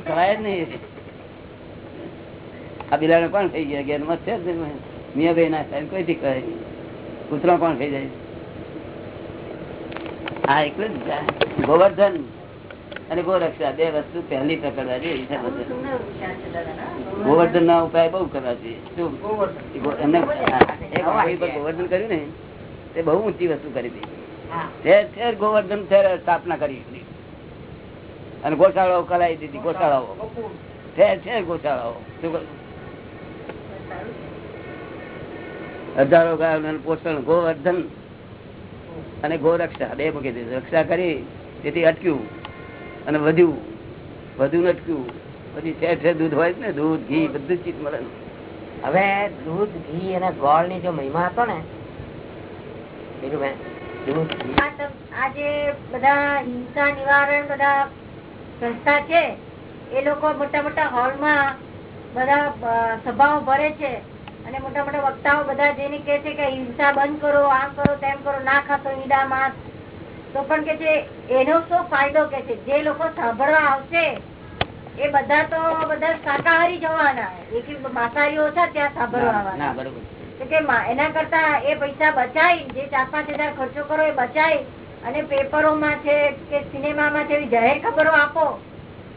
S2: ખવાય જ નહીં. આ બિલાડો કોણ ખાઈ ગયા? ઘેર મત છે જ. મિયાભાઈ ના સાહેબ કોઈ થી ખાય કૂતરો કોણ ખાઈ જાય? હા એકલું જ ગોવર્ધન અને ગોરક્ષા બે વસ્તુ પહેલી પકડવા જોઈએ ગોવર્ધન ના ઉપાય બહુ કરવા જોઈએ. ગોવર્ધન. કર્યું ને તે બહુ ઊંચી વસ્તુ કરી હતી ગોવર્ધન સ્થાપના કરી હતી. અને ગોશાળાઓ કરાવી દીધી ગોશાળાઓ. ઠેર ઠેર ગોશાળાઓ. શું કહ્યું? હજારો ગાયોનું પોષણ ગોવર્ધન અને ગોરક્ષા બે મૂકી દીધું. રક્ષા કરી તેથી અટક્યું અને વધ્યું. વધુ અટક્યું. પછી છે છે દૂધ હોય ને દૂધ ઘી બધું ચીજ મળે
S4: હવે દૂધ ઘી અને ગોળની જો મહિમા હતો ને બીજું દૂધ ઘી.
S3: આ જે બધા હિંસા નિવારણ બધા સંસ્થા છે એ લોકો મોટા મોટા હોલમાં બધા સભાઓ ભરે છે. અને મોટા મોટા વક્તાઓ બધા જઈને કે છે કે હિંસા બંધ કરો આમ કરો તેમ કરો ના ખાતો ઈડા માંસ. તો પણ કે છે એનો શું ફાયદો કે છે? જે લોકો સાંભળવા આવશે એ બધા તો બધા શાકાહારી જવાના એક માંસાહારી ઓછા ત્યાં સાંભળવા આવવાના.
S2: બરોબર.
S3: કે એના કરતા એ પૈસા બચાવી જે ચાર પાંચ હજાર ખર્ચો કરો એ બચાવી અને પેપરોમાં છે કે સિનેમામાં છે એવી જાહેર ખબરો આપો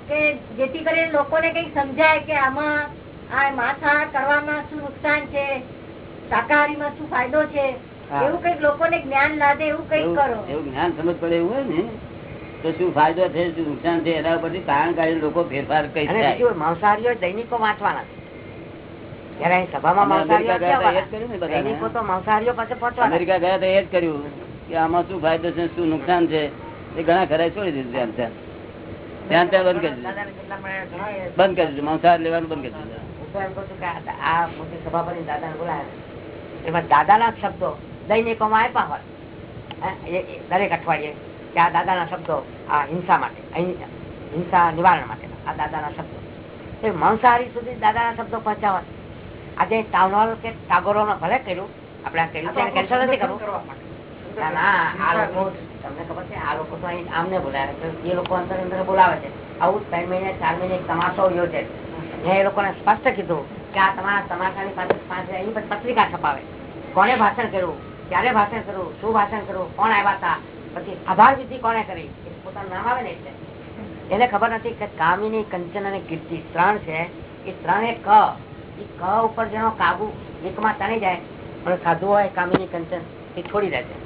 S3: કે જેથી કરીને લોકોને કંઈક સમજાય કે આમાં આ માંસાહાર કરવામાં શું નુકસાન છે? શાકાહારીમાં શું ફાયદો છે? એવું કંઈક લોકોને જ્ઞાન લાદે એવું કંઈક કરો.
S2: એવું એવું જ્ઞાન સમજ પડે એવું હોય ને? તો શું ફાયદો છે શું નુકસાન છે? એના ઉપરથી તારણ કાઢી લોકો ફેરફાર કઈ થાય.
S4: માંસાહારીઓ દૈનિકો વાંચવાના છે. જયારે અહીં સભામાં
S2: અમે
S4: માંસાહારીઓ
S2: અમેરિકા ગયા
S4: તો માંસાહારીઓ પાસે પહોંચવાના
S2: ગયા તો એ જ કર્યું કે આમાં શું ફાયદો છે શું નુકસાન છે એ ઘણા ખરા છોડી દીધું ત્યાં ત્યાં ત્યાં ત્યાં બંધ કરી દીધું. બંધ કરી દીધું માંસાહાર લેવાનું બંધ કરી દીધું.
S4: તો એમ કહું છું કે આ- મોટી સભા દાદાને બોલાયા એમાં દાદાના શબ્દો દૈનિકોમાં આપ્યા હોય. દરેક અઠવાડિયે કે આ દાદાના શબ્દો આ હિંસા માટે હિંસા નિવારણ માટે આ દાદાના શબ્દો. એ માંસાહારી સુધી દાદાના શબ્દો પહોંચ્યા હોય. આજે ટાઉન હોલ કે ટાગોરોમાં ભલે કર્યું આપણે કર્યું એને નથી કરવું. તમને ખબર છે આ લોકો તો અહીં આમને બોલાવે છે. એ લોકો અંદર અંદર બોલાવે છે. આવું ત્રણ મહિને ચાર મહિને તમાશો યોજે છે. મેં એ લોકોને સ્પષ્ટ કીધું કે આ તમારા તમાશાની પાસે પાસે એની પર પત્રિકા છપાવે. કોને ભાષણ કર્યું? ક્યારે ભાષણ કર્યું? શું ભાષણ કર્યું? કોણ આવ્યા હતા? પછી આભાર વિધિ કોને કરી? પોતાનું નામ આવે ને એટલે. એને ખબર નથી કે કામિની, કંચન અને કીર્તિ ત્રણ છે. એ ત્રણે ક. એ ક ઉપર જેનો કાબુ એકમાં તણી જાય, પણ સાધુ હોય, કામિની, કંચન, એ છોડી દે છે.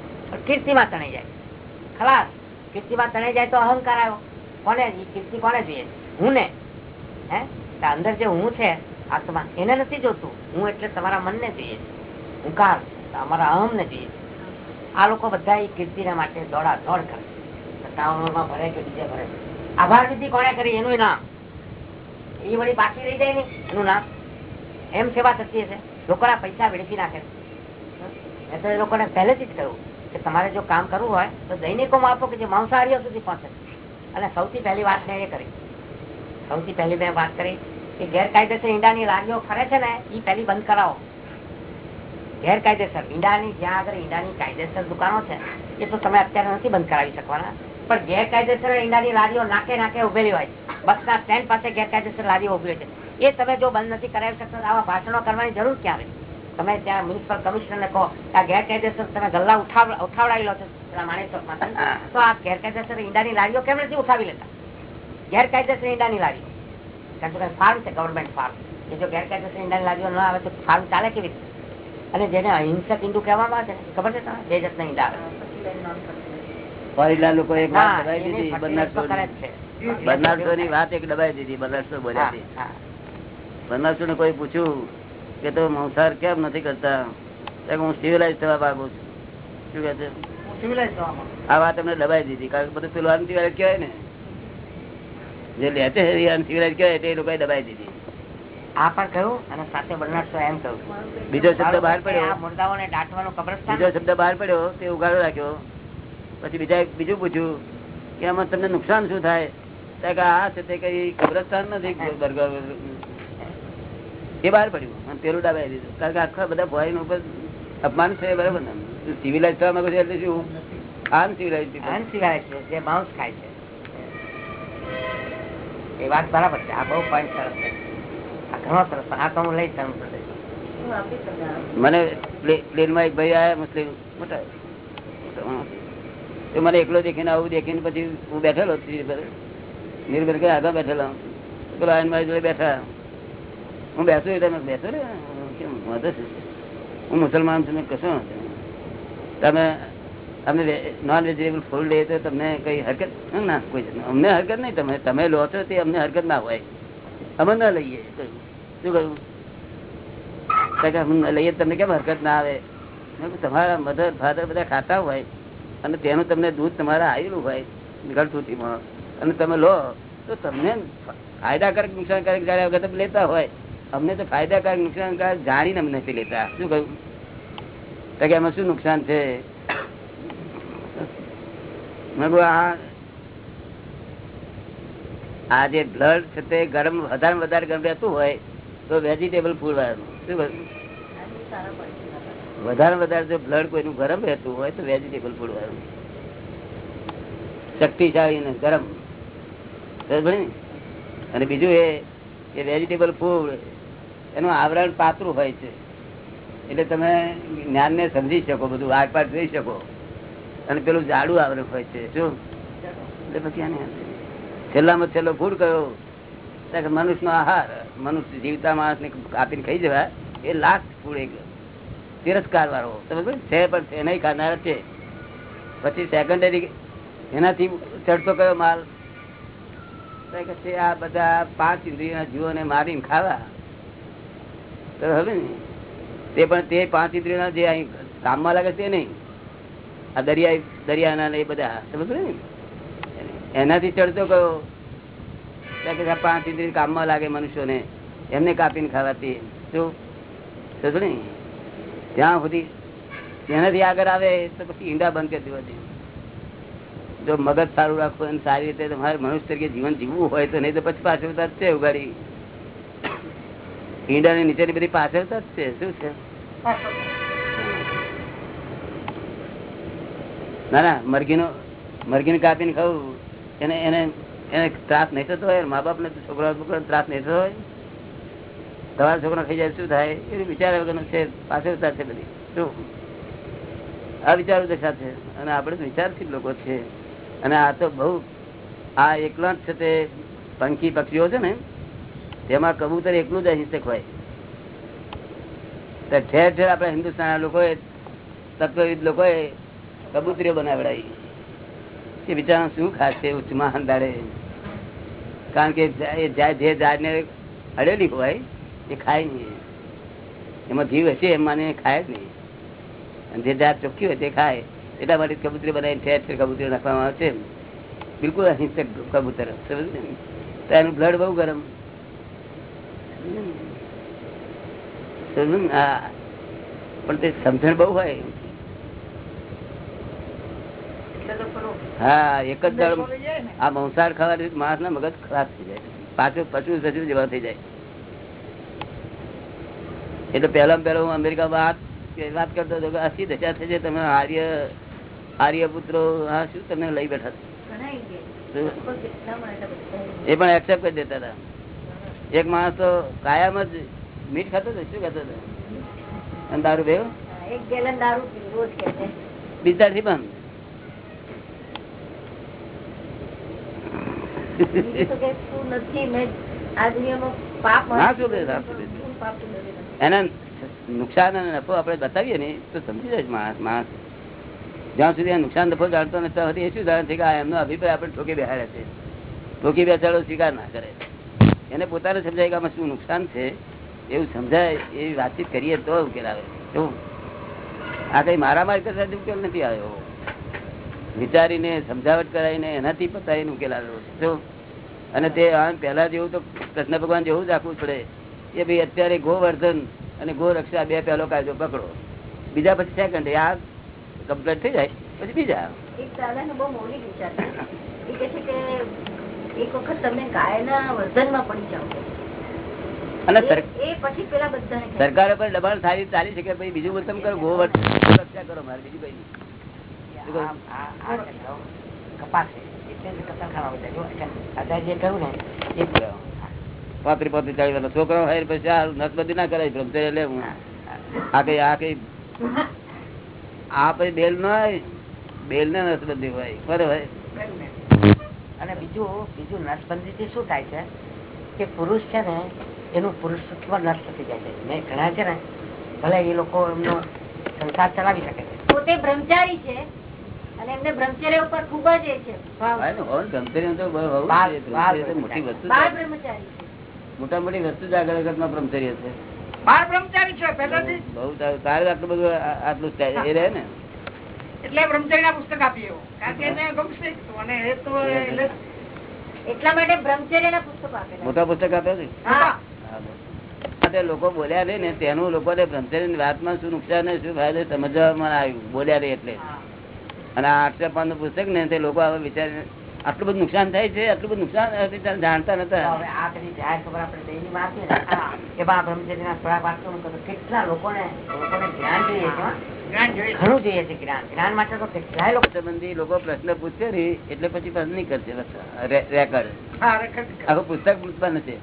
S4: કીર્તિમાં તણી જાય. ખલાસ. કીર્તિમાં તણી જાય તો અહંકાર આવ્યો. કોને? કીર્તિ કોને જોઈએ? હું ને? હે? અંદર જે હું છે, આત્મા એને નથી જોતું. હું એટલે તમારા મનને જોઈએ હુંકાર અમારા અહમ ને જોઈએ આ લોકો બધા કીર્તિના માટે દોડા દોડ કરે ટાઉનમાં ભરે કે બીજે ભરે આભાર વિધિ કોને કરી? એનું નામ. એ વળી બાકી રહી જાય ને? એનું નામ. એમ સેવા થતી હશે. લોકોના પૈસા વેડફી નાખે. મેં તો એ લોકોને પહેલેથી જ કહ્યું કે તમારે જો કામ કરવું હોય, તો દૈનિકોમાં આપો કે જે માંસાહારીઓ સુધી પહોંચે. અને સૌથી પહેલી વાત મેં એ કરી. સૌથી પહેલી મેં વાત કરી કે ગેરકાયદેસર ઈંડાની લારીઓ ફરે છે ને એ પહેલી બંધ કરાવો. ગેરકાયદેસર. ઈંડાની, જ્યાં આગળ ઈંડાની કાયદેસર દુકાનો છે, એ તો તમે અત્યારે નથી બંધ કરાવી શકવાના. પણ ગેરકાયદેસર ઈંડાની લારીઓ નાકે નાકે ઉભેલી હોય. બસના સ્ટેન્ડ પાસે ગેરકાયદેસર લારીઓ ઊભી હોય છે. એ તમે જો બંધ નથી કરાવી શકતા આવા ભાષણો કરવાની જરૂર ક્યાં આવે તમે ત્યાં મ્યુનિસિપલ કમિશનરને કહો આ ગેરકાયદેસર તમે ગલ્લા ઉઠાવ, ઉઠાવડાવી લો છો. માણેક
S2: ચોકમાં
S4: તો આ ગેરકાયદેસર ઈંડાની લારીઓ કેમ નથી ઉઠાવી લેતા? ગેરકાયદેસર ઈંડાની લારીઓ કારણ કે ફાર્મ છે ગવર્મેન્ટ ફાર્મ. એ જો ગેરકાયદેસર ઈંડાની લારીઓ ન આવે તો ફાર્મ ચાલે કેવી રીતે? અને જેને અહિંસક ઈંડું કહેવામાં આવે છે ખબર છે તમે બે જાતના ઈંડા આવે.
S2: લોકો એક વાત એક દબાઈ દીધી બર્નાડશો બોલ્યા
S4: હા.
S2: ને કોઈ પૂછ્યું કે તો મંસાર કેમ નથી કરતા? હું સિવિલાઇઝ થવા માંગુ છું. શું કે છે? આ વાત એમને દબાઈ દીધી. કારણ કે બધું પેલું અનસિવિલાઇઝ કહેવાય ને. જે લેતે હરિયાન શિવરાજ કહેવાય તે લોકોએ દબાઈ દીધી.
S4: આ પણ કહ્યું અને સાથે બર્નાડશો એમ કહ્યું.
S2: બીજો શબ્દ બહાર પડ્યો.
S4: મુર્દાઓને દાટવાનું કબ્રસ્તાન
S2: બીજો શબ્દ બહાર પડ્યો તે ઉગાડો રાખ્યો. પછી બીજા બીજું પૂછ્યું કે આમાં તમને નુકસાન શું થાય? કે આ છે તે કઈ કબ્રસ્તાન નથી એ બહાર પડ્યું અને પેલું દબાઈ દીધું. કારણ કે આખા બધા ભોય ઉપર અપમાન છે બરાબર ને? સિવિલાઇઝ થવા માંગુ છે એટલે શું? અનસિવિલાઇઝ
S4: અનસિવાય છે જે માઉસ ખાય છે. એ વાત બરાબર છે. આ બહુ પોઈન્ટ સરસ છે. આ ઘણો સરસ આ તો હું લઈ પ્રદેશ
S2: મને પ્લેનમાં એક ભાઈ આયા મુસ્લિમ મોટા માણસ. મને એકલો દેખીને આવું દેખીને પછી હું બેઠેલો નિર્ભર કે આગળ બેઠેલો પેલો આયન મારી જોડે બેઠા. હું બેસું એટલે બેસો ને. કેમ હું મુસલમાન છું કશું તમે તમે નોન વેજીટેબલ ફૂડ લઈએ તો તમને કઈ હરકત ના કોઈ અમને હરકત નહીં. તમે તમે લો છો તે અમને હરકત ના હોય. અમે ના લઈએ. શું કહ્યું? લઈએ તમને કેમ હરકત ના આવે? તમારા મધર ફાધર બધા ખાતા હોય અને તેનું તમને દૂધ તમારા આવેલું હોય ગળથુથીમાં અને તમે લો, તો તમને ફાયદાકારક, નુકસાનકારક જાણ્યા વગર લેતા હોય, અમને તો ફાયદાકારક, નુકસાનકારક જાણીને અમને નથી લેતા. શું કહ્યું? કે એમાં શું નુકસાન છે? આ જે બ્લડ છે તે ગરમ વધારે વધારે ગરમ રહેતું હોય તો વેજીટેબલ ફૂડ વધારે વધારે જો બ્લડ કોઈનું ગરમ રહેતું હોય તો વેજીટેબલ ફૂડ વાળું શક્તિશાળી ને ગરમ? અને બીજું એ કે વેજીટેબલ ફૂડ એનું આવરણ પાતળું હોય છે. એટલે તમે જ્ઞાનને સમજી શકો, બધું આરપાર જોઈ શકો. અને પેલું જાડું આવરણ હોય છે, શું? એટલે પછી છેલ્લામાં છેલ્લો ફૂડ કયો? મનુષ્ય નો આહાર, મનુષ્ય જીવતા માણસ ને કાપીને ખાઈ જવા, એ લાસ્ટ ફૂડ એક તિરસ્કાર વાળો પડી? છે પણ નહીં, ખાનાર છે. પછી સેકન્ડરી એનાથી ચડતો કયો માલ? તો કે છે આ બધા પાંચ ઇન્દ્રિયના જીવોને મારીને ખાવા. તો હવે ને? તે પણ તે પાંચ ઇન્દ્રિયના જે અહીં કામમાં લાગે છે નહીં. આ દરિયા દરિયાના એ બધા સમજ ને? એનાથી ચડતો આ પાંચ ઇન્દ્રિય કામમાં લાગે મનુષ્યોને, એમને કાપીને ખાવાથી. શું? ને? ત્યાં સુધી એનાથી આગળ આવે તો પછી ઈંડા બંધ કરી દેવા જો મગજ સારું રાખવું અને સારી રીતે તમારે મનુષ્ય તરીકે જીવન જીવવું હોય તો નહીં તો પછી પાછળ જ છે ઉગાડી. ઈંડા ની નીચેની બધી પાછળ જ છે. શું છે? ના ના, મરઘીનો, મરઘીને કાપીને ખાવું એને એને એને ત્રાસ નહીં થતો હોય, મા બાપ ને છોકરા છોકરા ત્રાસ નહીં થતો હોય. તમારા છોકરા ખાઈ જાય, શું થાય? એ વિચાર વગરનું છે પાસે ઉતાર છે બધી. શું? આ વિચારો દશા છે અને આપણે વિચારથી લોકો છે. અને આ તો બહુ, આ એકલા જ છે તે પંખી પક્ષીઓ છે ને, તેમાં કબૂતર એકલું જ અહિંસક હોય. ઠેર ઠેર આપણા હિન્દુસ્તાનના લોકોએ, તત્વવિદ લોકોએ કબૂતરીઓ બનાવડાવી એ બિચારા શું ખાશે ઉચ્ચમાં અંધારે? કારણ કે જા- ઝાડને અડેલી હોય, એ ખાય નહીં. એમાં જીવ હશે એમ માને ખાય જ નહીં. જે જાત ચોખ્ખી હોય તે ખાય. એટલા માટે કબૂતરી બનાવીને ઠેર ઠેર કબૂતરી નાખવામાં આવે છે બિલકુલ અહિંસક કબૂતર સમજ? તો એનું બ્લડ બહુ ગરમ. પણ તે સમજણ બહુ હોય. હા એક જ દળ આ મંસાર ખાવાથી માણસ ના મગજ ખરાબ થઈ જાય. પાછું પચવું સચવું જેવા થઈ જાય. એટલે પહેલા પહેલા હું અમેરિકા વાત વાત કરતો હતો કે આશી દશા થઈ છે તમે આર્ય આર્ય પુત્રો હા શું તમને લઈ બેઠા એ પણ એક્સેપ્ટ કરી દેતા હતા. એક માણસ તો કાયમ જ મીઠ ખાતો હતો શું ખાતો હતો? અને દારૂ બેવ
S3: એક ગેલન દારૂ રોજ બીજું કે શું નથી મેં આ દુનિયામાં પાપ
S2: ના શોધે, ના શોધે.
S3: શું પાપ તો નથી.
S2: એના નુકસાન અને નફો આપણે બતાવીએ ને તો સમજી જાય માણસ માણસ. જ્યાં સુધી નુકસાન નફો જાણતો નથી ત્યાં સુધી એ શું જાણે છે કે એમનો અભિપ્રાય આપણે ઠોકી બેહાડે છે. ઠોકી બેસાડો સ્વીકાર ના કરે. એને પોતાને સમજાય કે આમાં શું નુકસાન છે? એવું સમજાય એવી વાતચીત કરીએ તો ઉકેલ આવે. શું આ કઈ મારામારી કરતા ઉકેલ નથી આવ્યો. વિચારીને સમજાવટ કરાવીને એનાથી પતાવીને ઉકેલ આવ્યો અને તે પહેલા જેવું તો કૃષ્ણ ભગવાન જેવું જ રાખવું પડે. કે ભાઈ અત્યારે ગોવર્ધન અને ગો રક્ષા બે પહેલો કાયદો પકડો. બીજા પછી સેકન્ડ આ કમ્પ્લીટ થઈ જાય. પછી બીજા
S3: એક. એ વખત તમે ગાયના વર્ધનમાં પડી જાઓ.
S2: અને
S3: એ- એ.
S2: સરકારે પણ દબાણ સારી ચાલી શકે ભાઈ બીજું વર્તન કરો કરો ગોવર્ધન રક્ષા કરો મારે બીજું કઈ નહીં.
S4: કપાશે.
S2: પાંત્રી પાંત્રી ચાલીસ વર્ષ છોકરા હોય પછી આ નસબંધી ના કરાય બ્રહ્મચર્ય લે હું આ કઈ આ કઈ આ પછી બેલ ન હોય બેલ ને નસબંધી હોય બરોબર
S4: અને બીજું બીજું નસબંધી થી શું થાય છે કે પુરુષ છે ને એનું પુરુષત્વ નષ્ટ થઈ જાય છે. મેં ઘણા છે ને ભલે એ લોકો એમનો સંસાર ચલાવી શકે છે.
S3: પોતે બ્રહ્મચારી છે એમને બ્રહ્મચર્ય ઉપર ખૂબ જ એ છે.
S2: બ્રહ્મચર્ય બ્રહ્મચર્ય મોટી વસ્તુ મોટા મોટી વસ્તુ જ આગળ બ્રહ્મચર્ય છે.
S7: બાર બ્રહ્મચારી છે પહેલાથી
S2: બહુ સારું તારે આટલું બધું આટલું એ રહે ને?
S7: એટલે બ્રહ્મચારી ના પુસ્તક આપી એવું. કારણ કે એને ગમશે અને એ તો એટલા
S3: માટે બ્રહ્મચર્ય ના પુસ્તકો આપેલા.
S2: મોટા પુસ્તક આપ્યો છે?
S3: હા.
S2: હા, બસ. આ તે લોકો બોલ્યા રે ને તેનું લોકોને બ્રહ્મચર્યની વાતમાં શું નુકસાન શું ફાયદો સમજવામાં આવ્યું. બોલ્યા રે એટલે. અને આઠસો પાનનું પુસ્તક ને તે લોકો હવે વિચાર આટલું બધું નુકસાન થાય છે? આટલું બધું નુકસાન જાણતા નતા.
S4: કેટલા લોકોને લોકો
S2: પ્રશ્ન પૂછશે ને એટલે પછી પ્રશ્ન નહીં કરશે રેકર્ડ.
S7: હા,
S2: આખું પુસ્તક ઉત્પન્ન છે.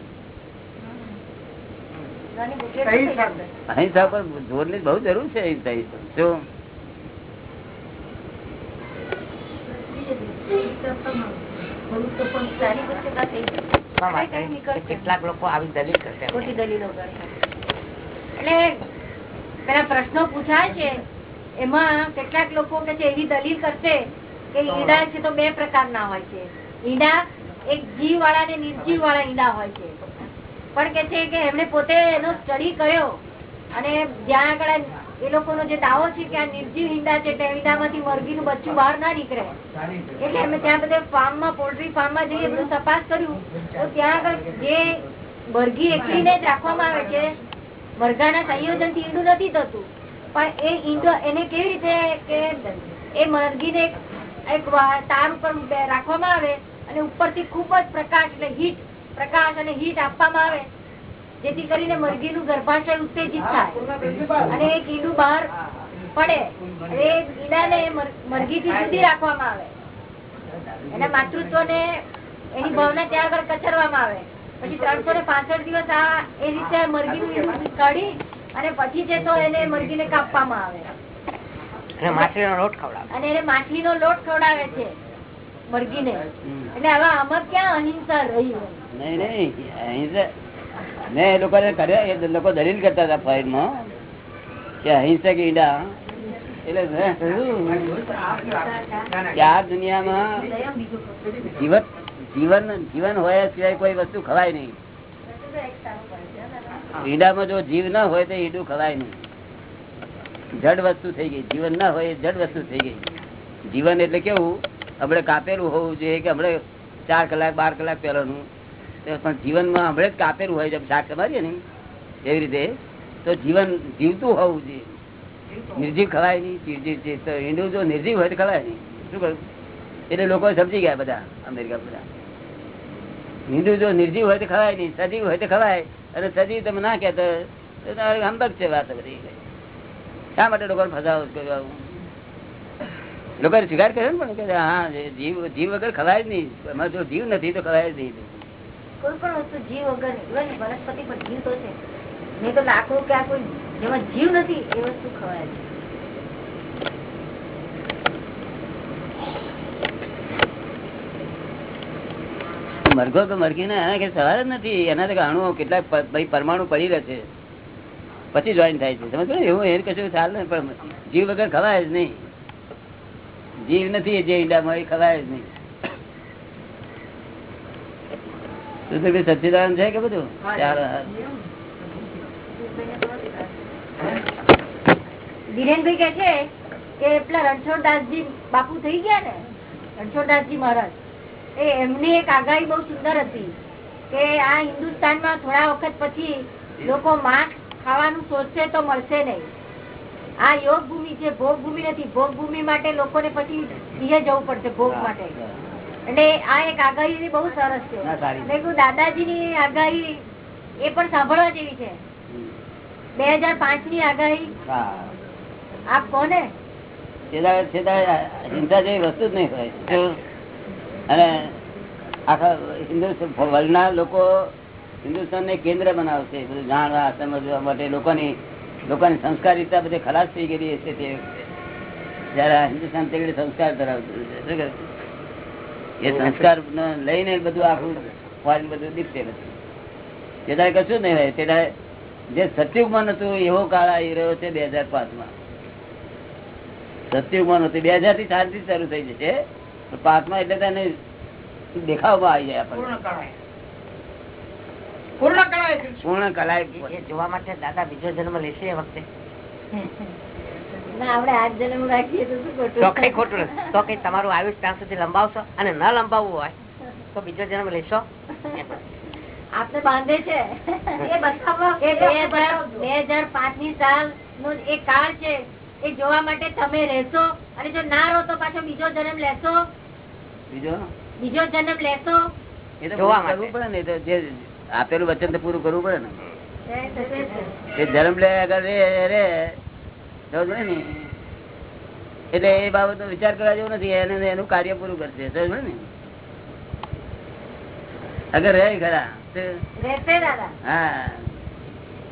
S2: અહિંસા પર જોરની બહુ જરૂર છે અહિંસા શું
S3: નાની પુસ્તકા થઈ જશે.
S4: શા માટે?
S3: કઈ કઈ નીકળશે.
S4: કે કેટલાક લોકો આવી દલીલ કરશે
S3: ખોટી દલીલો. એટલે પેલા પ્રશ્નો પૂછાય છે એમાં કેટલાક લોકો કે છે એવી દલીલ કરશે કે ઈંડા છે તો બે પ્રકારના હોય છે. ઈંડા એક જીવ વાળા ને નિર્જીવ વાળા ઈંડા હોય છે. પણ કે છે કે એમણે પોતે એનો સ્ટડી કર્યો અને જ્યાં આગળ એ લોકોનો જે દાવો છે કે આ નિર્જીવ ઈંડા છે, તે ઈંડામાંથી મરઘીનું બચ્ચું બહાર ના નીકળે. એટલે અમે ત્યાં બધે ફાર્મમાં પોલ્ટ્રી ફાર્મમાં જઈએ, બધું તપાસ કર્યું. તો ત્યાં આગળ જે મરઘી એકલીને જ રાખવામાં આવે છે મરઘાના સંયોજનથી ઈંડું નથી થતું. પણ એ ઈંડો એને કેવી રીતે કે એ મરઘીને એક- તાર ઉપર રાખવામાં આવે અને ઉપરથી ખૂબ જ પ્રકાશ એટલે હીટ પ્રકાશ અને હીટ આપવામાં આવે. જેથી કરીને મરઘીનું ગર્ભાશય ઉત્તેજિત થાય. અને એ ઈંડું બહાર પડે. એ ઈંડાને મરઘી થી જુદી રાખવામાં આવે. એના માતૃત્વ ને એની ભાવના ત્યાં આગળ કચરવામાં આવે. પછી ત્રણસો ને પાસઠ દિવસ આ એ રીતે મરઘીનું કાઢી અને પછી છે તો એને મરઘીને કાપવામાં આવે.
S4: અને માછલીનો લોટ ખવડાવે.
S3: અને એને માછલીનો લોટ ખવડાવે છે મરઘીને. એટલે હવે આમાં ક્યાં અહિંસા રહી
S2: નહીં નહીં અહિંસા મેં એ લોકોને કર્યા એ લોકો દલીલ કરતા હતા ફાઇલમાં, કે અહિંસક ઈંડા. ઈંડામાં જો જીવ ના હોય તો ઈડું ખવાય નહીં. જડ વસ્તુ થઈ ગઈ. જીવન ના હોય જડ વસ્તુ થઈ ગઈ. જીવન એટલે કેવું? આપણે કાપેલું હોવું જોઈએ કે આપણે ચાર કલાક, બાર કલાક પહેલાનું પણ જીવનમાં હમણાં જ કાપેલું હોય શાક સમારીએ ને, એવી રીતે. તો જીવન જીવતું હોવું જોઈએ. નિર્જીવ ખવાય નહીં ઈંડું જો નિર્જીવ હોય તો ખવાય નહીં. શું કહ્યું એટલે લોકો સમજી ગયા બધા, અમેરિકા બધા. હિન્દુ જો નિર્જીવ હોય તો ખવાય નહીં, સજીવ હોય તો ખવાય. અને સજીવ તમે ના કહેતો તમારે હંબક છે વાત બધી. શા માટે લોકોને ફસાવો કર્યું આવું? લોકોએ સ્વીકાર કર્યો ને પણ હા, જીવ જીવ વગર ખવાય જ નહીં. એમાં જો જીવ નથી તો ખવાય જ નહીં.
S3: કોઈ પણ વસ્તુ જીવ વગર ઇવન વનસ્પતિ પણ જીવ તો છે. નહીં તો લાકડું કે આ કોઈ જેમાં જીવ નથી, એ વસ્તુ ખવાય છે.
S2: મરઘો કે મરઘી ને એના કે સવાર જ નથી. એના તો અણુઓ કેટલાક પરમાણુ પડી રહે છે. પછી જોઈન થાય છે. સમજ એવું, એ કશું ચાલ ને પણ જીવ વગર ખવાય જ નહીં. જીવ નથી જે ઈંડામાં એ ખવાય જ નહીં. તો કઈ છે કે બધું?
S3: ધીરેનભાઈ કે છે કે પેલા રણછોડદાસજી બાપુ થઈ ગયા ને રણછોડદાસજી મહારાજ એ એમની એક આગાહી બહુ સુંદર હતી કે આ હિન્દુસ્તાનમાં થોડા વખત પછી લોકો માંસ ખાવાનું સોચશે તો મળશે નહીં. આ યોગ ભૂમિ છે ભોગ ભૂમિ નથી ભોગ ભૂમિ માટે લોકોને પછી જવું પડશે ભોગ માટે. એટલે આ એક આગાહી બહુ સરસ છે. દાદાજી દાદાજીની આગાહી એ પણ સાંભળવા જેવી છે. બે હજાર પાંચની આગાહી આપ કોને?
S2: હિંસા જેવી વસ્તુ જ નહીં હોય. અને આખા હિન્દુસ્તાન વર્લ્ડના લોકો હિન્દુસ્તાનને કેન્દ્ર બનાવશે. બધું જાણવા સમજવા માટે લોકોની લોકોની સંસ્કારિતા બધી ખલાસ થઈ ગયેલી હશે તે જયારે હિન્દુસ્તાન તે સંસ્કાર ધરાવતું છે. એ સંસ્કાર લઈને બધું આખું ફોરેન બધું દીપશે બધું તે કશું નહીં હોય. તે જે સત્યુગમાં નતું એવો કાળ આવી રહ્યો છે બે હજાર પાંચમાં સત્યુગમાં નતું. બે હજારથી શાંતિ શરૂ થઈ જશે. પાંચમાં એટલે તને દેખાવમાં આવી જાય આપણને.
S7: પૂર્ણ કરાય પૂર્ણ
S4: એ જોવા માટે દાદા બીજો જન્મ લેશે એ વખતે.
S3: ખોટું?
S4: તો કઈ ખોટું નથી. તો કઈ તમારું આયુષ ત્યાં સુધી લંબાવશો અને ન લંબાવવું હોય તો બીજો જન્મ લેશો.
S3: આપને બાંધે છે. એ બતાવો કે બે હજાર પાંચની સાલ નો એક કાળ છે. એ જોવા માટે તમે રહેશો અને જો ના રહો તો પાછો બીજો જન્મ લેશો.
S2: બીજો?
S3: બીજો જન્મ લેશો.
S2: એ તો
S4: જોવા
S2: કરવું પડે ને જે આપેલું વચન તો પૂરું કરવું પડે ને.
S3: એ
S2: જન્મ લે અગર રે રે સમજ ને? એટલે એ બાબત વિચાર કરવા જેવું નથી એને એનું કાર્ય પૂરું કરશે સમજ ને? અગર રહે ખરા હા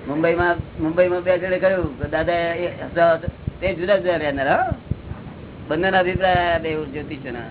S2: મુંબઈ માં મુંબઈ માં બે જણે કહ્યું કે દાદા તે જુદા જુદા રહેનારા બંને અભિપ્રાય બે જ્યોતિષો ના